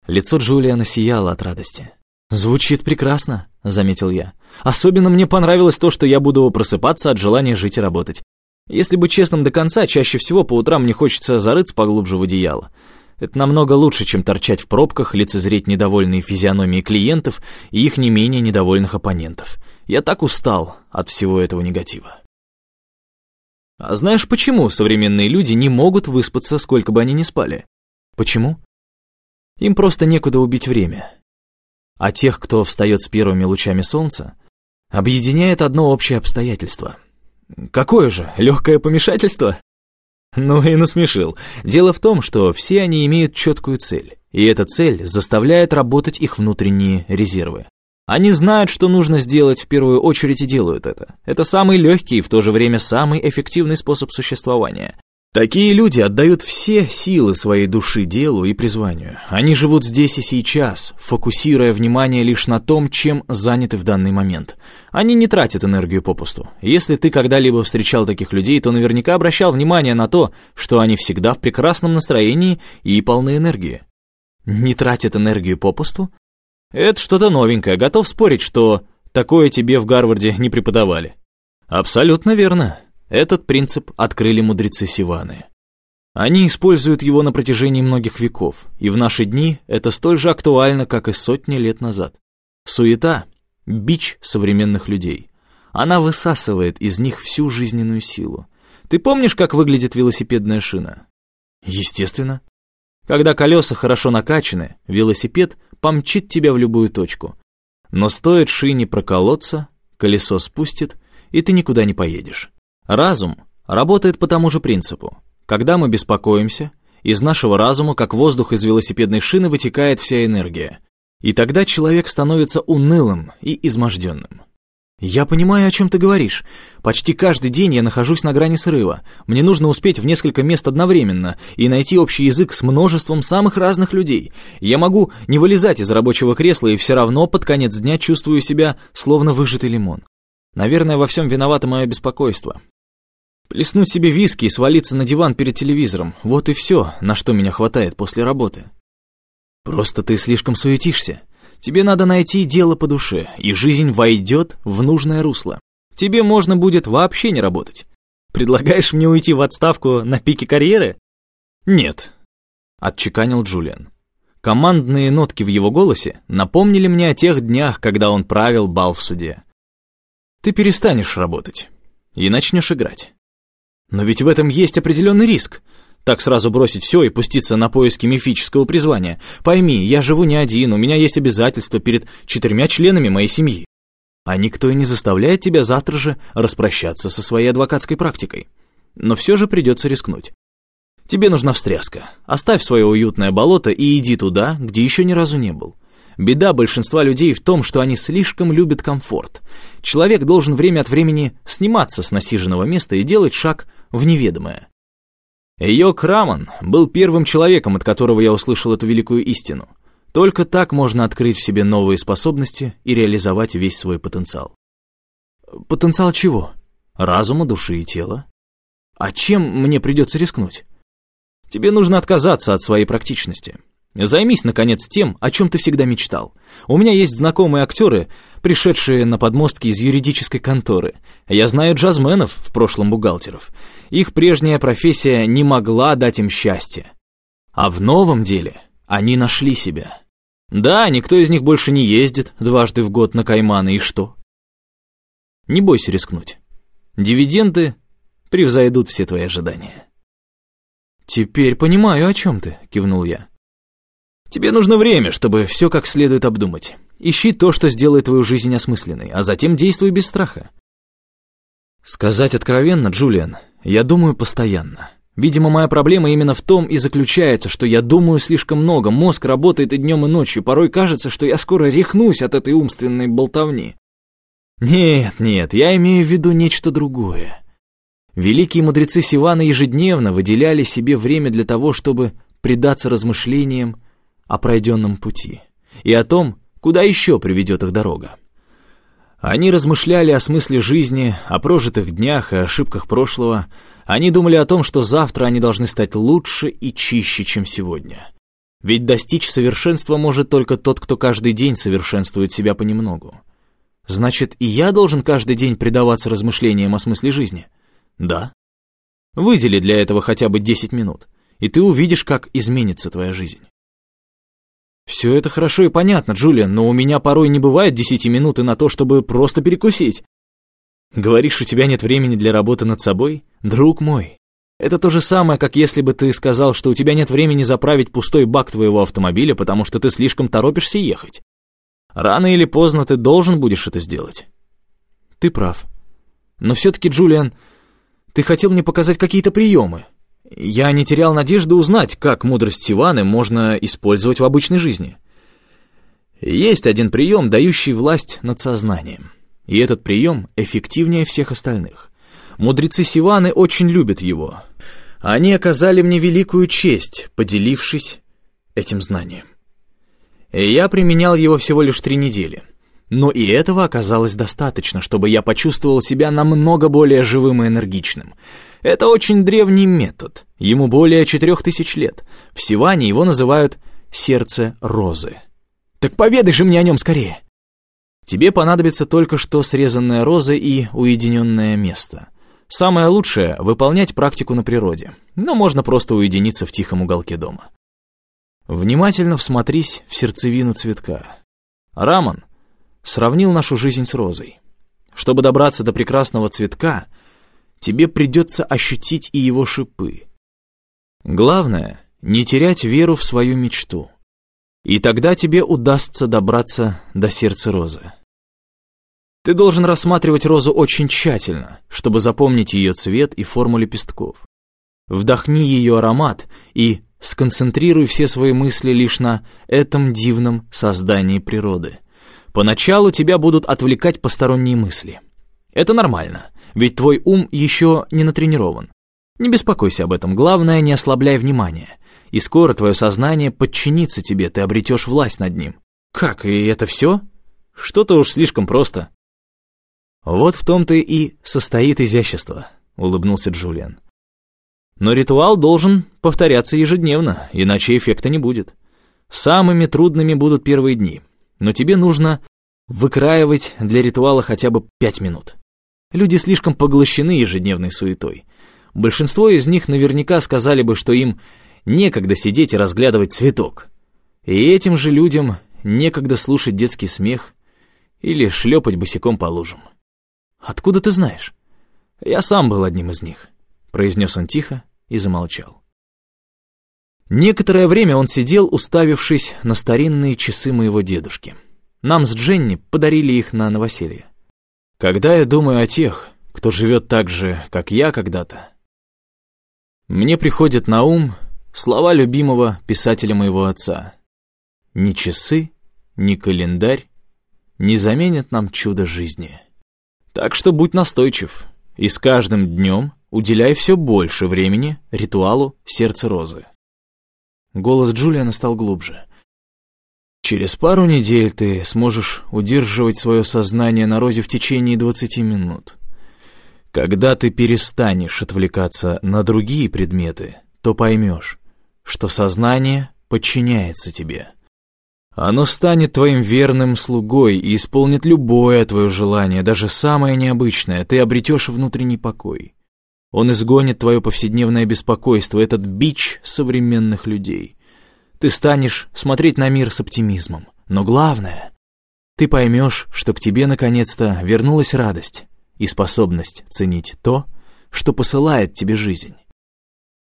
Лицо Джулиана сияло от радости. «Звучит прекрасно», — заметил я. «Особенно мне понравилось то, что я буду просыпаться от желания жить и работать. Если быть честным до конца, чаще всего по утрам мне хочется зарыться поглубже в одеяло. Это намного лучше, чем торчать в пробках, лицезреть недовольные физиономии клиентов и их не менее недовольных оппонентов. Я так устал от всего этого негатива. А знаешь, почему современные люди не могут выспаться, сколько бы они ни спали? Почему? Им просто некуда убить время. А тех, кто встает с первыми лучами солнца, объединяет одно общее обстоятельство — Какое же? Легкое помешательство? Ну и насмешил. Дело в том, что все они имеют четкую цель, и эта цель заставляет работать их внутренние резервы. Они знают, что нужно сделать в первую очередь и делают это. Это самый легкий и в то же время самый эффективный способ существования. Такие люди отдают все силы своей души делу и призванию. Они живут здесь и сейчас, фокусируя внимание лишь на том, чем заняты в данный момент. Они не тратят энергию попусту. Если ты когда-либо встречал таких людей, то наверняка обращал внимание на то, что они всегда в прекрасном настроении и полны энергии. Не тратят энергию попусту? Это что-то новенькое. Готов спорить, что такое тебе в Гарварде не преподавали. Абсолютно верно. Этот принцип открыли мудрецы Сиваны. Они используют его на протяжении многих веков, и в наши дни это столь же актуально, как и сотни лет назад. Суета — бич современных людей. Она высасывает из них всю жизненную силу. Ты помнишь, как выглядит велосипедная шина? Естественно. Когда колеса хорошо накачаны, велосипед помчит тебя в любую точку. Но стоит шине проколоться, колесо спустит, и ты никуда не поедешь. Разум работает по тому же принципу. Когда мы беспокоимся, из нашего разума, как воздух из велосипедной шины, вытекает вся энергия. И тогда человек становится унылым и изможденным. «Я понимаю, о чем ты говоришь. Почти каждый день я нахожусь на грани срыва. Мне нужно успеть в несколько мест одновременно и найти общий язык с множеством самых разных людей. Я могу не вылезать из рабочего кресла и все равно под конец дня чувствую себя словно выжатый лимон. Наверное, во всем виновато мое беспокойство. Плеснуть себе виски и свалиться на диван перед телевизором – вот и все, на что меня хватает после работы. Просто ты слишком суетишься. Тебе надо найти дело по душе, и жизнь войдет в нужное русло. Тебе можно будет вообще не работать. Предлагаешь мне уйти в отставку на пике карьеры? Нет, отчеканил Джулиан. Командные нотки в его голосе напомнили мне о тех днях, когда он правил бал в суде. Ты перестанешь работать и начнешь играть. Но ведь в этом есть определенный риск. Так сразу бросить все и пуститься на поиски мифического призвания. Пойми, я живу не один, у меня есть обязательства перед четырьмя членами моей семьи. А никто и не заставляет тебя завтра же распрощаться со своей адвокатской практикой. Но все же придется рискнуть. Тебе нужна встряска. Оставь свое уютное болото и иди туда, где еще ни разу не был. Беда большинства людей в том, что они слишком любят комфорт. Человек должен время от времени сниматься с насиженного места и делать шаг в неведомое. Йок Раман был первым человеком, от которого я услышал эту великую истину. Только так можно открыть в себе новые способности и реализовать весь свой потенциал. Потенциал чего? Разума, души и тела. А чем мне придется рискнуть? Тебе нужно отказаться от своей практичности. Займись, наконец, тем, о чем ты всегда мечтал. У меня есть знакомые актеры, пришедшие на подмостки из юридической конторы. Я знаю джазменов, в прошлом бухгалтеров. Их прежняя профессия не могла дать им счастья. А в новом деле они нашли себя. Да, никто из них больше не ездит дважды в год на Кайманы, и что? Не бойся рискнуть. Дивиденды превзойдут все твои ожидания. «Теперь понимаю, о чем ты», — кивнул я. Тебе нужно время, чтобы все как следует обдумать. Ищи то, что сделает твою жизнь осмысленной, а затем действуй без страха. Сказать откровенно, Джулиан, я думаю постоянно. Видимо, моя проблема именно в том и заключается, что я думаю слишком много, мозг работает и днем, и ночью, порой кажется, что я скоро рехнусь от этой умственной болтовни. Нет, нет, я имею в виду нечто другое. Великие мудрецы Сивана ежедневно выделяли себе время для того, чтобы предаться размышлениям о пройденном пути и о том, куда еще приведет их дорога. Они размышляли о смысле жизни, о прожитых днях и ошибках прошлого. Они думали о том, что завтра они должны стать лучше и чище, чем сегодня. Ведь достичь совершенства может только тот, кто каждый день совершенствует себя понемногу. Значит, и я должен каждый день предаваться размышлениям о смысле жизни? Да. Выдели для этого хотя бы 10 минут, и ты увидишь, как изменится твоя жизнь. «Все это хорошо и понятно, Джулиан, но у меня порой не бывает десяти минут на то, чтобы просто перекусить». «Говоришь, у тебя нет времени для работы над собой? Друг мой, это то же самое, как если бы ты сказал, что у тебя нет времени заправить пустой бак твоего автомобиля, потому что ты слишком торопишься ехать. Рано или поздно ты должен будешь это сделать». «Ты прав. Но все-таки, Джулиан, ты хотел мне показать какие-то приемы. Я не терял надежды узнать, как мудрость Сиваны можно использовать в обычной жизни. Есть один прием, дающий власть над сознанием. И этот прием эффективнее всех остальных. Мудрецы Сиваны очень любят его. Они оказали мне великую честь, поделившись этим знанием. Я применял его всего лишь три недели. Но и этого оказалось достаточно, чтобы я почувствовал себя намного более живым и энергичным. Это очень древний метод, ему более четырех тысяч лет. В Сиване его называют «сердце розы». Так поведай же мне о нем скорее. Тебе понадобится только что срезанная роза и уединенное место. Самое лучшее — выполнять практику на природе, но можно просто уединиться в тихом уголке дома. Внимательно всмотрись в сердцевину цветка. Раман сравнил нашу жизнь с розой. Чтобы добраться до прекрасного цветка, тебе придется ощутить и его шипы. Главное — не терять веру в свою мечту. И тогда тебе удастся добраться до сердца розы. Ты должен рассматривать розу очень тщательно, чтобы запомнить ее цвет и форму лепестков. Вдохни ее аромат и сконцентрируй все свои мысли лишь на этом дивном создании природы. Поначалу тебя будут отвлекать посторонние мысли. Это нормально, ведь твой ум еще не натренирован. Не беспокойся об этом, главное, не ослабляй внимания и скоро твое сознание подчинится тебе, ты обретешь власть над ним. Как, и это все? Что-то уж слишком просто. Вот в том-то и состоит изящество, улыбнулся Джулиан. Но ритуал должен повторяться ежедневно, иначе эффекта не будет. Самыми трудными будут первые дни, но тебе нужно выкраивать для ритуала хотя бы пять минут. Люди слишком поглощены ежедневной суетой. Большинство из них наверняка сказали бы, что им некогда сидеть и разглядывать цветок. И этим же людям некогда слушать детский смех или шлепать босиком по лужам. «Откуда ты знаешь?» «Я сам был одним из них», — произнес он тихо и замолчал. Некоторое время он сидел, уставившись на старинные часы моего дедушки. Нам с Дженни подарили их на новоселье. Когда я думаю о тех, кто живет так же, как я когда-то, мне приходит на ум Слова любимого писателя моего отца. Ни часы, ни календарь не заменят нам чудо жизни. Так что будь настойчив, и с каждым днем уделяй все больше времени ритуалу сердца розы. Голос Джулиана стал глубже. Через пару недель ты сможешь удерживать свое сознание на розе в течение 20 минут. Когда ты перестанешь отвлекаться на другие предметы, то поймешь, что сознание подчиняется тебе. Оно станет твоим верным слугой и исполнит любое твое желание, даже самое необычное, ты обретешь внутренний покой. Он изгонит твое повседневное беспокойство, этот бич современных людей. Ты станешь смотреть на мир с оптимизмом. Но главное, ты поймешь, что к тебе наконец-то вернулась радость и способность ценить то, что посылает тебе жизнь.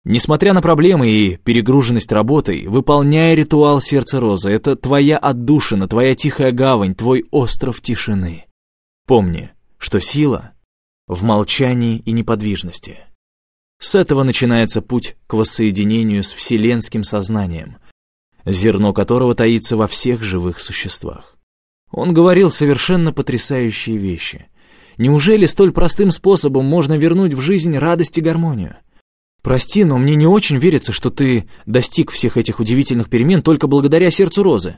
Несмотря на проблемы и перегруженность работой, выполняя ритуал сердца розы, это твоя отдушина, твоя тихая гавань, твой остров тишины. Помни, что сила в молчании и неподвижности. С этого начинается путь к воссоединению с вселенским сознанием, зерно которого таится во всех живых существах. Он говорил совершенно потрясающие вещи. Неужели столь простым способом можно вернуть в жизнь радость и гармонию? «Прости, но мне не очень верится, что ты достиг всех этих удивительных перемен только благодаря сердцу розы».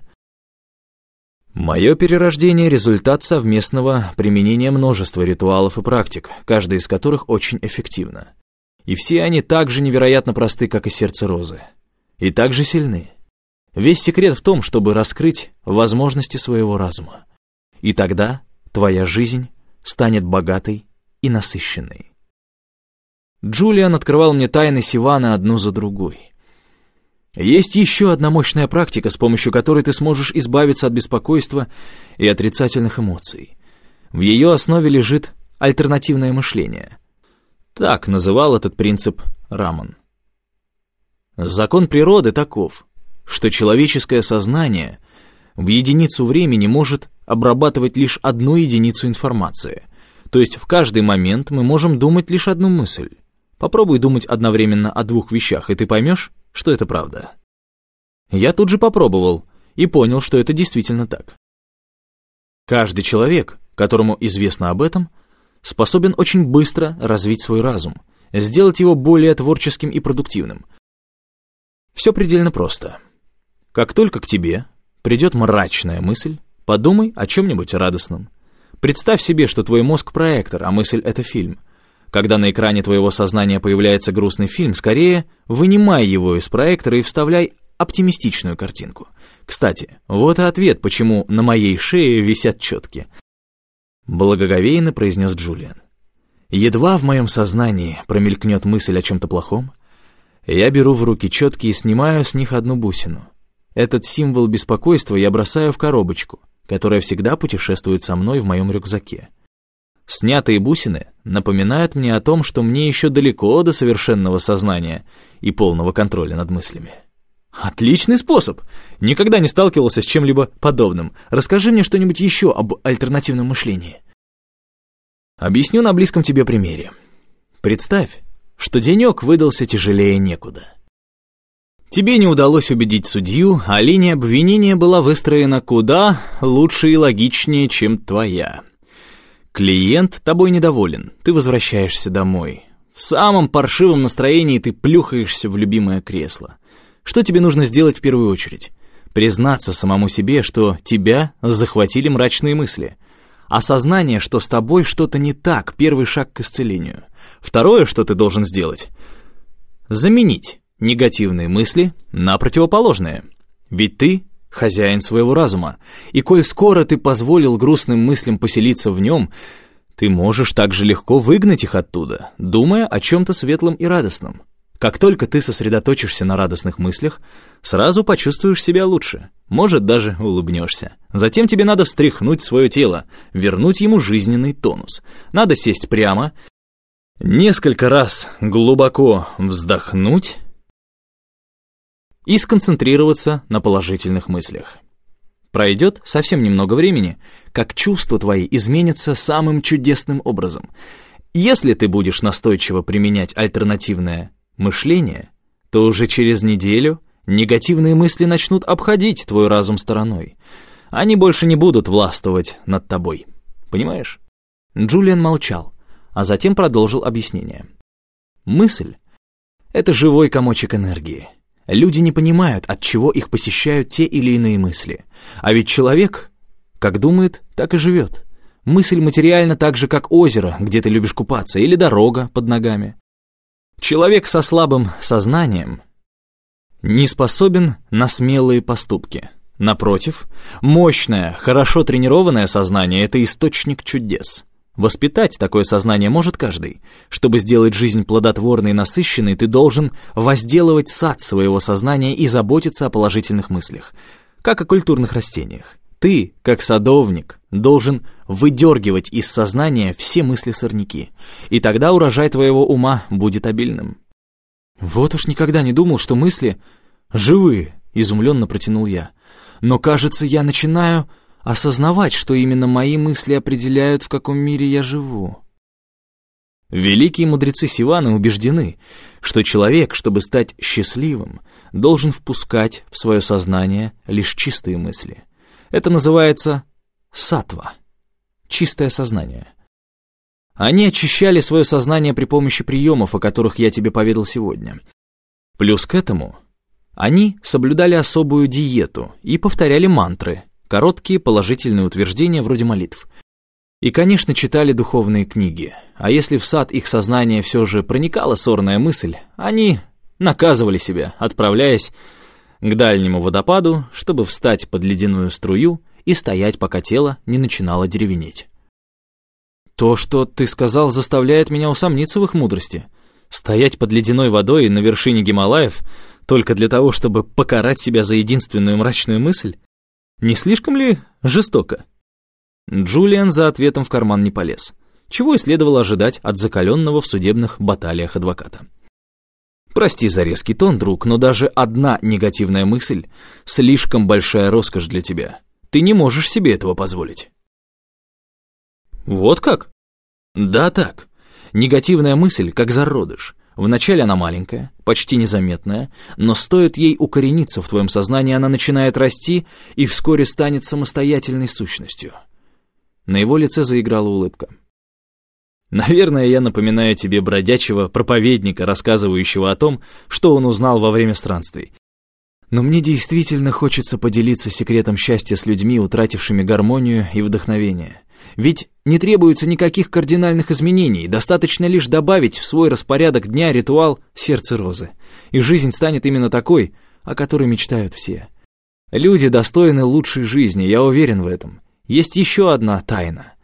Мое перерождение — результат совместного применения множества ритуалов и практик, каждая из которых очень эффективна. И все они так же невероятно просты, как и сердце розы. И так же сильны. Весь секрет в том, чтобы раскрыть возможности своего разума. И тогда твоя жизнь станет богатой и насыщенной. Джулиан открывал мне тайны Сивана одну за другой. Есть еще одна мощная практика, с помощью которой ты сможешь избавиться от беспокойства и отрицательных эмоций. В ее основе лежит альтернативное мышление. Так называл этот принцип Раман. Закон природы таков, что человеческое сознание в единицу времени может обрабатывать лишь одну единицу информации. То есть в каждый момент мы можем думать лишь одну мысль. Попробуй думать одновременно о двух вещах, и ты поймешь, что это правда. Я тут же попробовал и понял, что это действительно так. Каждый человек, которому известно об этом, способен очень быстро развить свой разум, сделать его более творческим и продуктивным. Все предельно просто. Как только к тебе придет мрачная мысль, подумай о чем-нибудь радостном. Представь себе, что твой мозг — проектор, а мысль — это фильм. Когда на экране твоего сознания появляется грустный фильм, скорее вынимай его из проектора и вставляй оптимистичную картинку. Кстати, вот и ответ, почему на моей шее висят четки. Благоговейно произнес Джулиан. Едва в моем сознании промелькнет мысль о чем-то плохом, я беру в руки четки и снимаю с них одну бусину. Этот символ беспокойства я бросаю в коробочку, которая всегда путешествует со мной в моем рюкзаке. Снятые бусины напоминают мне о том, что мне еще далеко до совершенного сознания и полного контроля над мыслями. Отличный способ! Никогда не сталкивался с чем-либо подобным. Расскажи мне что-нибудь еще об альтернативном мышлении. Объясню на близком тебе примере. Представь, что денек выдался тяжелее некуда. Тебе не удалось убедить судью, а линия обвинения была выстроена куда лучше и логичнее, чем твоя. Клиент тобой недоволен, ты возвращаешься домой. В самом паршивом настроении ты плюхаешься в любимое кресло. Что тебе нужно сделать в первую очередь? Признаться самому себе, что тебя захватили мрачные мысли. Осознание, что с тобой что-то не так, первый шаг к исцелению. Второе, что ты должен сделать — заменить негативные мысли на противоположные. Ведь ты — хозяин своего разума, и коль скоро ты позволил грустным мыслям поселиться в нем, ты можешь так же легко выгнать их оттуда, думая о чем-то светлом и радостном. Как только ты сосредоточишься на радостных мыслях, сразу почувствуешь себя лучше, может, даже улыбнешься. Затем тебе надо встряхнуть свое тело, вернуть ему жизненный тонус. Надо сесть прямо, несколько раз глубоко вздохнуть и сконцентрироваться на положительных мыслях. Пройдет совсем немного времени, как чувства твои изменятся самым чудесным образом. Если ты будешь настойчиво применять альтернативное мышление, то уже через неделю негативные мысли начнут обходить твой разум стороной. Они больше не будут властвовать над тобой. Понимаешь? Джулиан молчал, а затем продолжил объяснение. Мысль — это живой комочек энергии. Люди не понимают, от чего их посещают те или иные мысли. А ведь человек, как думает, так и живет. Мысль материальна так же, как озеро, где ты любишь купаться, или дорога под ногами. Человек со слабым сознанием не способен на смелые поступки. Напротив, мощное, хорошо тренированное сознание — это источник чудес. Воспитать такое сознание может каждый. Чтобы сделать жизнь плодотворной и насыщенной, ты должен возделывать сад своего сознания и заботиться о положительных мыслях, как о культурных растениях. Ты, как садовник, должен выдергивать из сознания все мысли-сорняки, и тогда урожай твоего ума будет обильным. Вот уж никогда не думал, что мысли живые, изумленно протянул я. Но, кажется, я начинаю осознавать, что именно мои мысли определяют, в каком мире я живу. Великие мудрецы Сиваны убеждены, что человек, чтобы стать счастливым, должен впускать в свое сознание лишь чистые мысли — это называется сатва, чистое сознание. Они очищали свое сознание при помощи приемов, о которых я тебе поведал сегодня. Плюс к этому они соблюдали особую диету и повторяли мантры, короткие положительные утверждения вроде молитв. И, конечно, читали духовные книги. А если в сад их сознания все же проникала сорная мысль, они наказывали себя, отправляясь к дальнему водопаду, чтобы встать под ледяную струю и стоять, пока тело не начинало деревенеть. То, что ты сказал, заставляет меня усомниться в их мудрости. Стоять под ледяной водой на вершине Гималаев только для того, чтобы покарать себя за единственную мрачную мысль? Не слишком ли жестоко? Джулиан за ответом в карман не полез, чего и следовало ожидать от закаленного в судебных баталиях адвоката. Прости за резкий тон, друг, но даже одна негативная мысль — слишком большая роскошь для тебя. Ты не можешь себе этого позволить. Вот как? Да, так. Негативная мысль, как зародыш. Вначале она маленькая, почти незаметная, но стоит ей укорениться в твоем сознании, она начинает расти и вскоре станет самостоятельной сущностью. На его лице заиграла улыбка. Наверное, я напоминаю тебе бродячего проповедника, рассказывающего о том, что он узнал во время странствий. Но мне действительно хочется поделиться секретом счастья с людьми, утратившими гармонию и вдохновение. Ведь не требуется никаких кардинальных изменений, достаточно лишь добавить в свой распорядок дня ритуал «Сердце розы», и жизнь станет именно такой, о которой мечтают все. Люди достойны лучшей жизни, я уверен в этом. Есть еще одна тайна.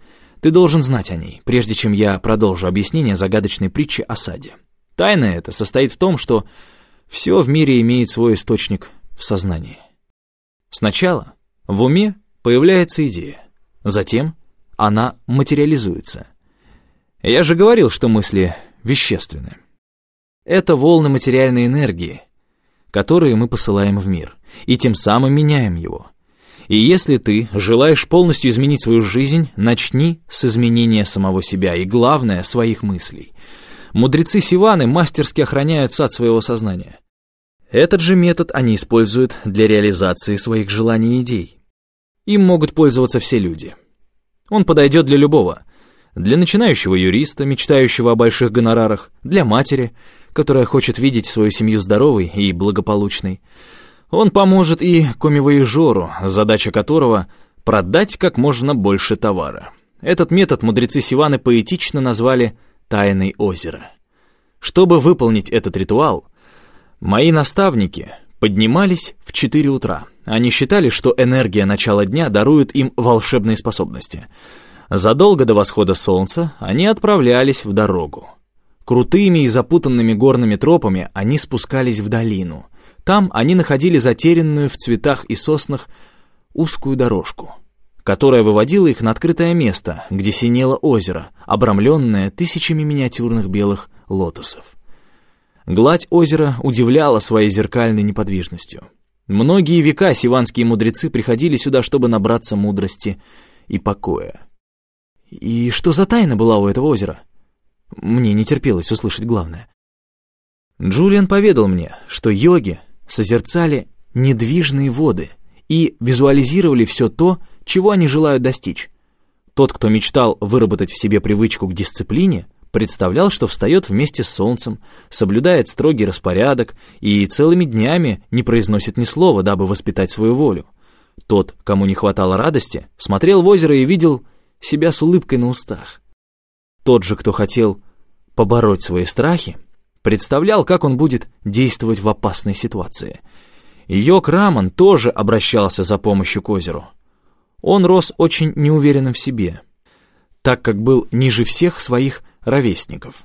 Ты должен знать о ней, прежде чем я продолжу объяснение загадочной притчи о саде. Тайна эта состоит в том, что все в мире имеет свой источник в сознании. Сначала в уме появляется идея, затем она материализуется. Я же говорил, что мысли вещественны. Это волны материальной энергии, которые мы посылаем в мир, и тем самым меняем его. И если ты желаешь полностью изменить свою жизнь, начни с изменения самого себя и, главное, своих мыслей. Мудрецы Сиваны мастерски охраняют сад своего сознания. Этот же метод они используют для реализации своих желаний и идей. Им могут пользоваться все люди. Он подойдет для любого. Для начинающего юриста, мечтающего о больших гонорарах, для матери, которая хочет видеть свою семью здоровой и благополучной. Он поможет и комивоежору, задача которого — продать как можно больше товара. Этот метод мудрецы Сиваны поэтично назвали «тайной озера». Чтобы выполнить этот ритуал — Мои наставники поднимались в 4 утра. Они считали, что энергия начала дня дарует им волшебные способности. Задолго до восхода солнца они отправлялись в дорогу. Крутыми и запутанными горными тропами они спускались в долину. Там они находили затерянную в цветах и соснах узкую дорожку, которая выводила их на открытое место, где синело озеро, обрамленное тысячами миниатюрных белых лотосов. Гладь озера удивляла своей зеркальной неподвижностью. Многие века сиванские мудрецы приходили сюда, чтобы набраться мудрости и покоя. И что за тайна была у этого озера? Мне не терпелось услышать главное. Джулиан поведал мне, что йоги созерцали недвижные воды и визуализировали все то, чего они желают достичь. Тот, кто мечтал выработать в себе привычку к дисциплине, представлял, что встает вместе с солнцем, соблюдает строгий распорядок и целыми днями не произносит ни слова, дабы воспитать свою волю. Тот, кому не хватало радости, смотрел в озеро и видел себя с улыбкой на устах. Тот же, кто хотел побороть свои страхи, представлял, как он будет действовать в опасной ситуации. Йог Раман тоже обращался за помощью к озеру. Он рос очень неуверенным в себе, так как был ниже всех своих ровесников.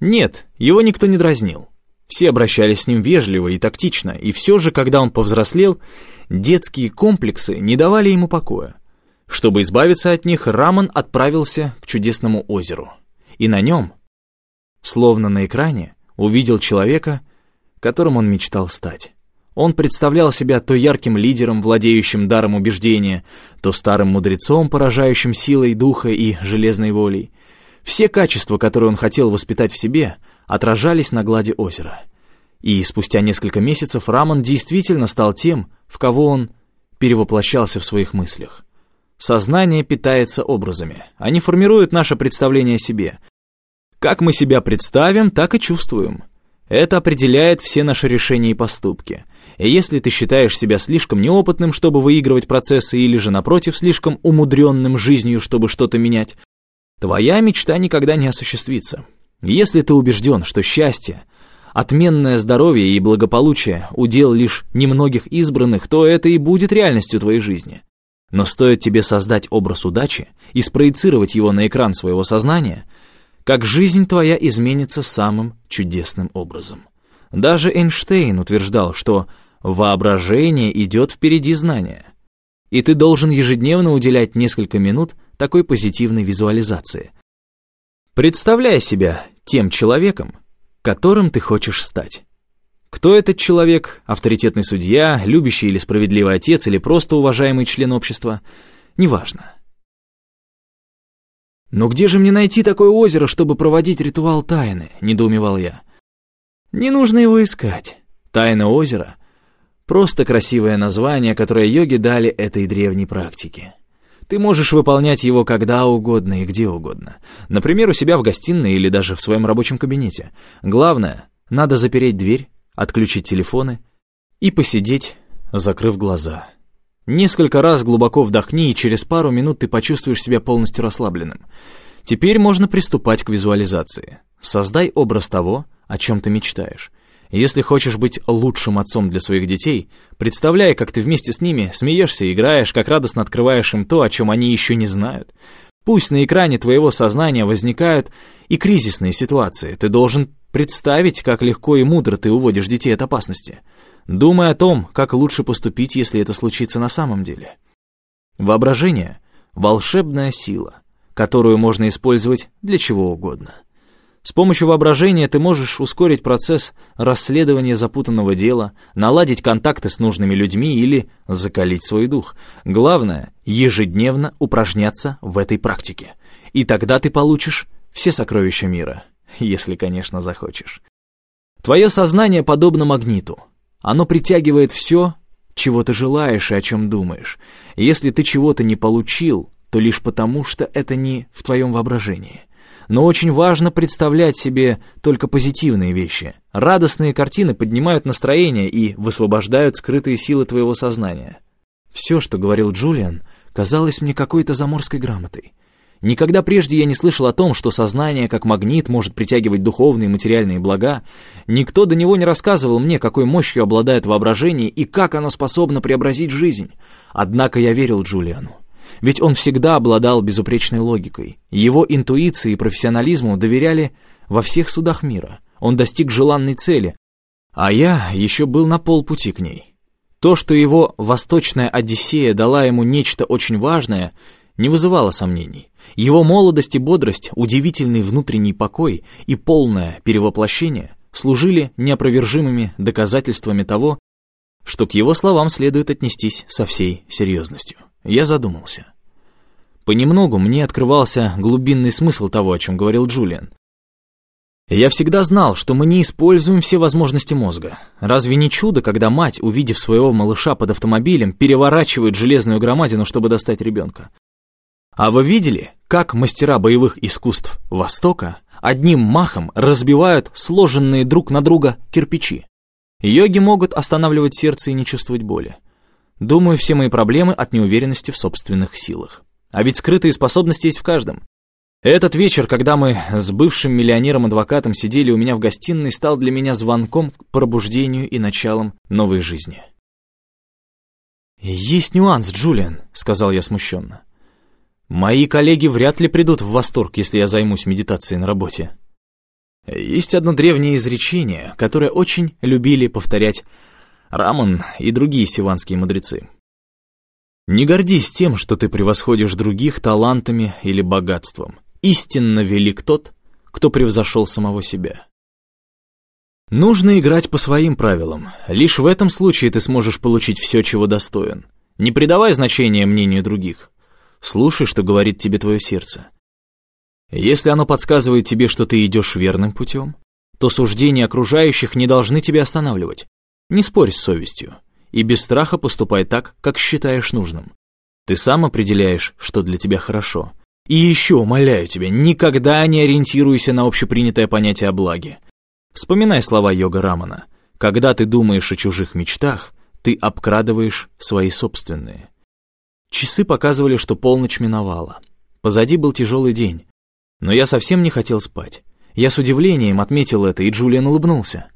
Нет, его никто не дразнил. Все обращались с ним вежливо и тактично, и все же, когда он повзрослел, детские комплексы не давали ему покоя. Чтобы избавиться от них, Раман отправился к чудесному озеру. И на нем, словно на экране, увидел человека, которым он мечтал стать. Он представлял себя то ярким лидером, владеющим даром убеждения, то старым мудрецом, поражающим силой духа и железной волей, все качества, которые он хотел воспитать в себе, отражались на глади озера. И спустя несколько месяцев Рамон действительно стал тем, в кого он перевоплощался в своих мыслях. Сознание питается образами. Они формируют наше представление о себе. Как мы себя представим, так и чувствуем. Это определяет все наши решения и поступки. И если ты считаешь себя слишком неопытным, чтобы выигрывать процессы, или же, напротив, слишком умудренным жизнью, чтобы что-то менять, Твоя мечта никогда не осуществится. Если ты убежден, что счастье, отменное здоровье и благополучие удел лишь немногих избранных, то это и будет реальностью твоей жизни. Но стоит тебе создать образ удачи и спроецировать его на экран своего сознания, как жизнь твоя изменится самым чудесным образом. Даже Эйнштейн утверждал, что воображение идет впереди знания. И ты должен ежедневно уделять несколько минут такой позитивной визуализации. Представляй себя тем человеком, которым ты хочешь стать. Кто этот человек, авторитетный судья, любящий или справедливый отец, или просто уважаемый член общества, неважно. «Но где же мне найти такое озеро, чтобы проводить ритуал тайны?» – недоумевал я. «Не нужно его искать. Тайна озера – просто красивое название, которое йоги дали этой древней практике. Ты можешь выполнять его когда угодно и где угодно. Например, у себя в гостиной или даже в своем рабочем кабинете. Главное, надо запереть дверь, отключить телефоны и посидеть, закрыв глаза. Несколько раз глубоко вдохни, и через пару минут ты почувствуешь себя полностью расслабленным. Теперь можно приступать к визуализации. Создай образ того, о чем ты мечтаешь. Если хочешь быть лучшим отцом для своих детей, представляй, как ты вместе с ними смеешься, играешь, как радостно открываешь им то, о чем они еще не знают. Пусть на экране твоего сознания возникают и кризисные ситуации. Ты должен представить, как легко и мудро ты уводишь детей от опасности. Думай о том, как лучше поступить, если это случится на самом деле. Воображение — волшебная сила, которую можно использовать для чего угодно. С помощью воображения ты можешь ускорить процесс расследования запутанного дела, наладить контакты с нужными людьми или закалить свой дух. Главное — ежедневно упражняться в этой практике. И тогда ты получишь все сокровища мира, если, конечно, захочешь. Твое сознание подобно магниту. Оно притягивает все, чего ты желаешь и о чем думаешь. Если ты чего-то не получил, то лишь потому, что это не в твоем воображении — но очень важно представлять себе только позитивные вещи. Радостные картины поднимают настроение и высвобождают скрытые силы твоего сознания. Все, что говорил Джулиан, казалось мне какой-то заморской грамотой. Никогда прежде я не слышал о том, что сознание, как магнит, может притягивать духовные и материальные блага. Никто до него не рассказывал мне, какой мощью обладает воображение и как оно способно преобразить жизнь. Однако я верил Джулиану. Ведь он всегда обладал безупречной логикой. Его интуиции и профессионализму доверяли во всех судах мира. Он достиг желанной цели, а я еще был на полпути к ней. То, что его «Восточная Одиссея» дала ему нечто очень важное, не вызывало сомнений. Его молодость и бодрость, удивительный внутренний покой и полное перевоплощение служили неопровержимыми доказательствами того, что к его словам следует отнестись со всей серьезностью. Я задумался. Понемногу мне открывался глубинный смысл того, о чем говорил Джулиан. Я всегда знал, что мы не используем все возможности мозга. Разве не чудо, когда мать, увидев своего малыша под автомобилем, переворачивает железную громадину, чтобы достать ребенка? А вы видели, как мастера боевых искусств Востока одним махом разбивают сложенные друг на друга кирпичи? Йоги могут останавливать сердце и не чувствовать боли. Думаю, все мои проблемы от неуверенности в собственных силах. А ведь скрытые способности есть в каждом. Этот вечер, когда мы с бывшим миллионером-адвокатом сидели у меня в гостиной, стал для меня звонком к пробуждению и началом новой жизни. «Есть нюанс, Джулиан», — сказал я смущенно. «Мои коллеги вряд ли придут в восторг, если я займусь медитацией на работе». Есть одно древнее изречение, которое очень любили повторять Раман и другие сиванские мудрецы. Не гордись тем, что ты превосходишь других талантами или богатством. Истинно велик тот, кто превзошел самого себя. Нужно играть по своим правилам. Лишь в этом случае ты сможешь получить все, чего достоин. Не придавай значения мнению других. Слушай, что говорит тебе твое сердце. Если оно подсказывает тебе, что ты идешь верным путем, то суждения окружающих не должны тебя останавливать. Не спорь с совестью. И без страха поступай так, как считаешь нужным. Ты сам определяешь, что для тебя хорошо. И еще, умоляю тебя, никогда не ориентируйся на общепринятое понятие о благе. Вспоминай слова йога Рамана. Когда ты думаешь о чужих мечтах, ты обкрадываешь свои собственные. Часы показывали, что полночь миновала. Позади был тяжелый день. Но я совсем не хотел спать. Я с удивлением отметил это, и Джулиан улыбнулся.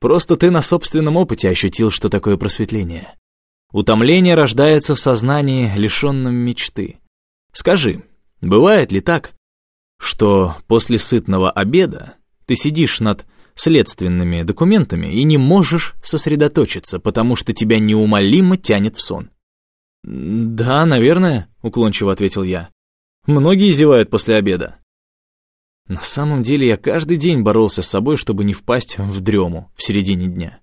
Просто ты на собственном опыте ощутил, что такое просветление. Утомление рождается в сознании, лишенном мечты. Скажи, бывает ли так, что после сытного обеда ты сидишь над следственными документами и не можешь сосредоточиться, потому что тебя неумолимо тянет в сон? «Да, наверное», — уклончиво ответил я. «Многие зевают после обеда». На самом деле я каждый день боролся с собой, чтобы не впасть в дрему в середине дня.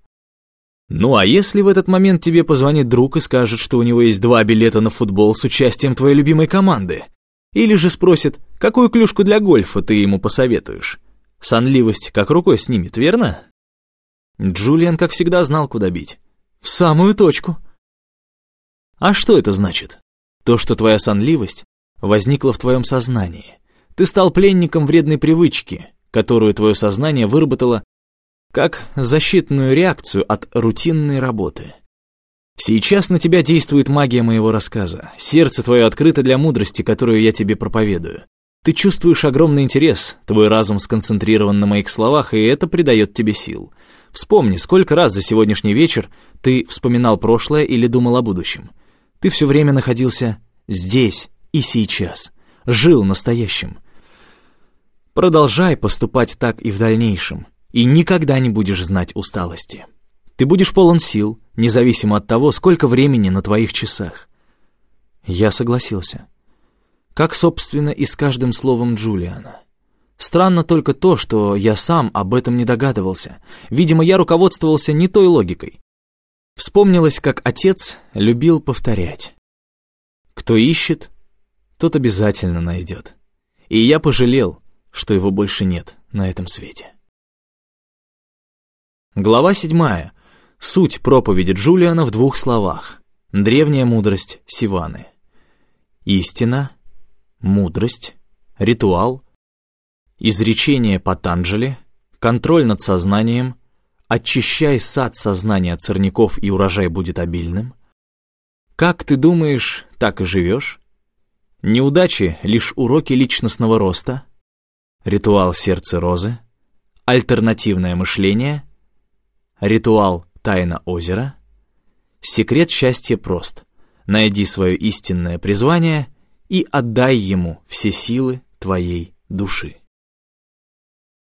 Ну а если в этот момент тебе позвонит друг и скажет, что у него есть два билета на футбол с участием твоей любимой команды? Или же спросит, какую клюшку для гольфа ты ему посоветуешь? Сонливость как рукой снимет, верно? Джулиан, как всегда, знал, куда бить. В самую точку. А что это значит? То, что твоя сонливость возникла в твоем сознании. Ты стал пленником вредной привычки, которую твое сознание выработало как защитную реакцию от рутинной работы. Сейчас на тебя действует магия моего рассказа. Сердце твое открыто для мудрости, которую я тебе проповедую. Ты чувствуешь огромный интерес, твой разум сконцентрирован на моих словах, и это придает тебе сил. Вспомни, сколько раз за сегодняшний вечер ты вспоминал прошлое или думал о будущем. Ты все время находился здесь и сейчас, жил настоящим. Продолжай поступать так и в дальнейшем, и никогда не будешь знать усталости. Ты будешь полон сил, независимо от того, сколько времени на твоих часах. Я согласился. Как, собственно, и с каждым словом Джулиана. Странно только то, что я сам об этом не догадывался. Видимо, я руководствовался не той логикой. Вспомнилось, как отец любил повторять. Кто ищет, тот обязательно найдет. И я пожалел, что его больше нет на этом свете. Глава седьмая. Суть проповеди Джулиана в двух словах. Древняя мудрость Сиваны. Истина, мудрость, ритуал, изречение Патанджали, контроль над сознанием, очищай сад сознания от сорняков и урожай будет обильным. Как ты думаешь, так и живешь? Неудачи — лишь уроки личностного роста, ритуал сердца розы, альтернативное мышление, ритуал тайна озера, секрет счастья прост. Найди свое истинное призвание и отдай ему все силы твоей души.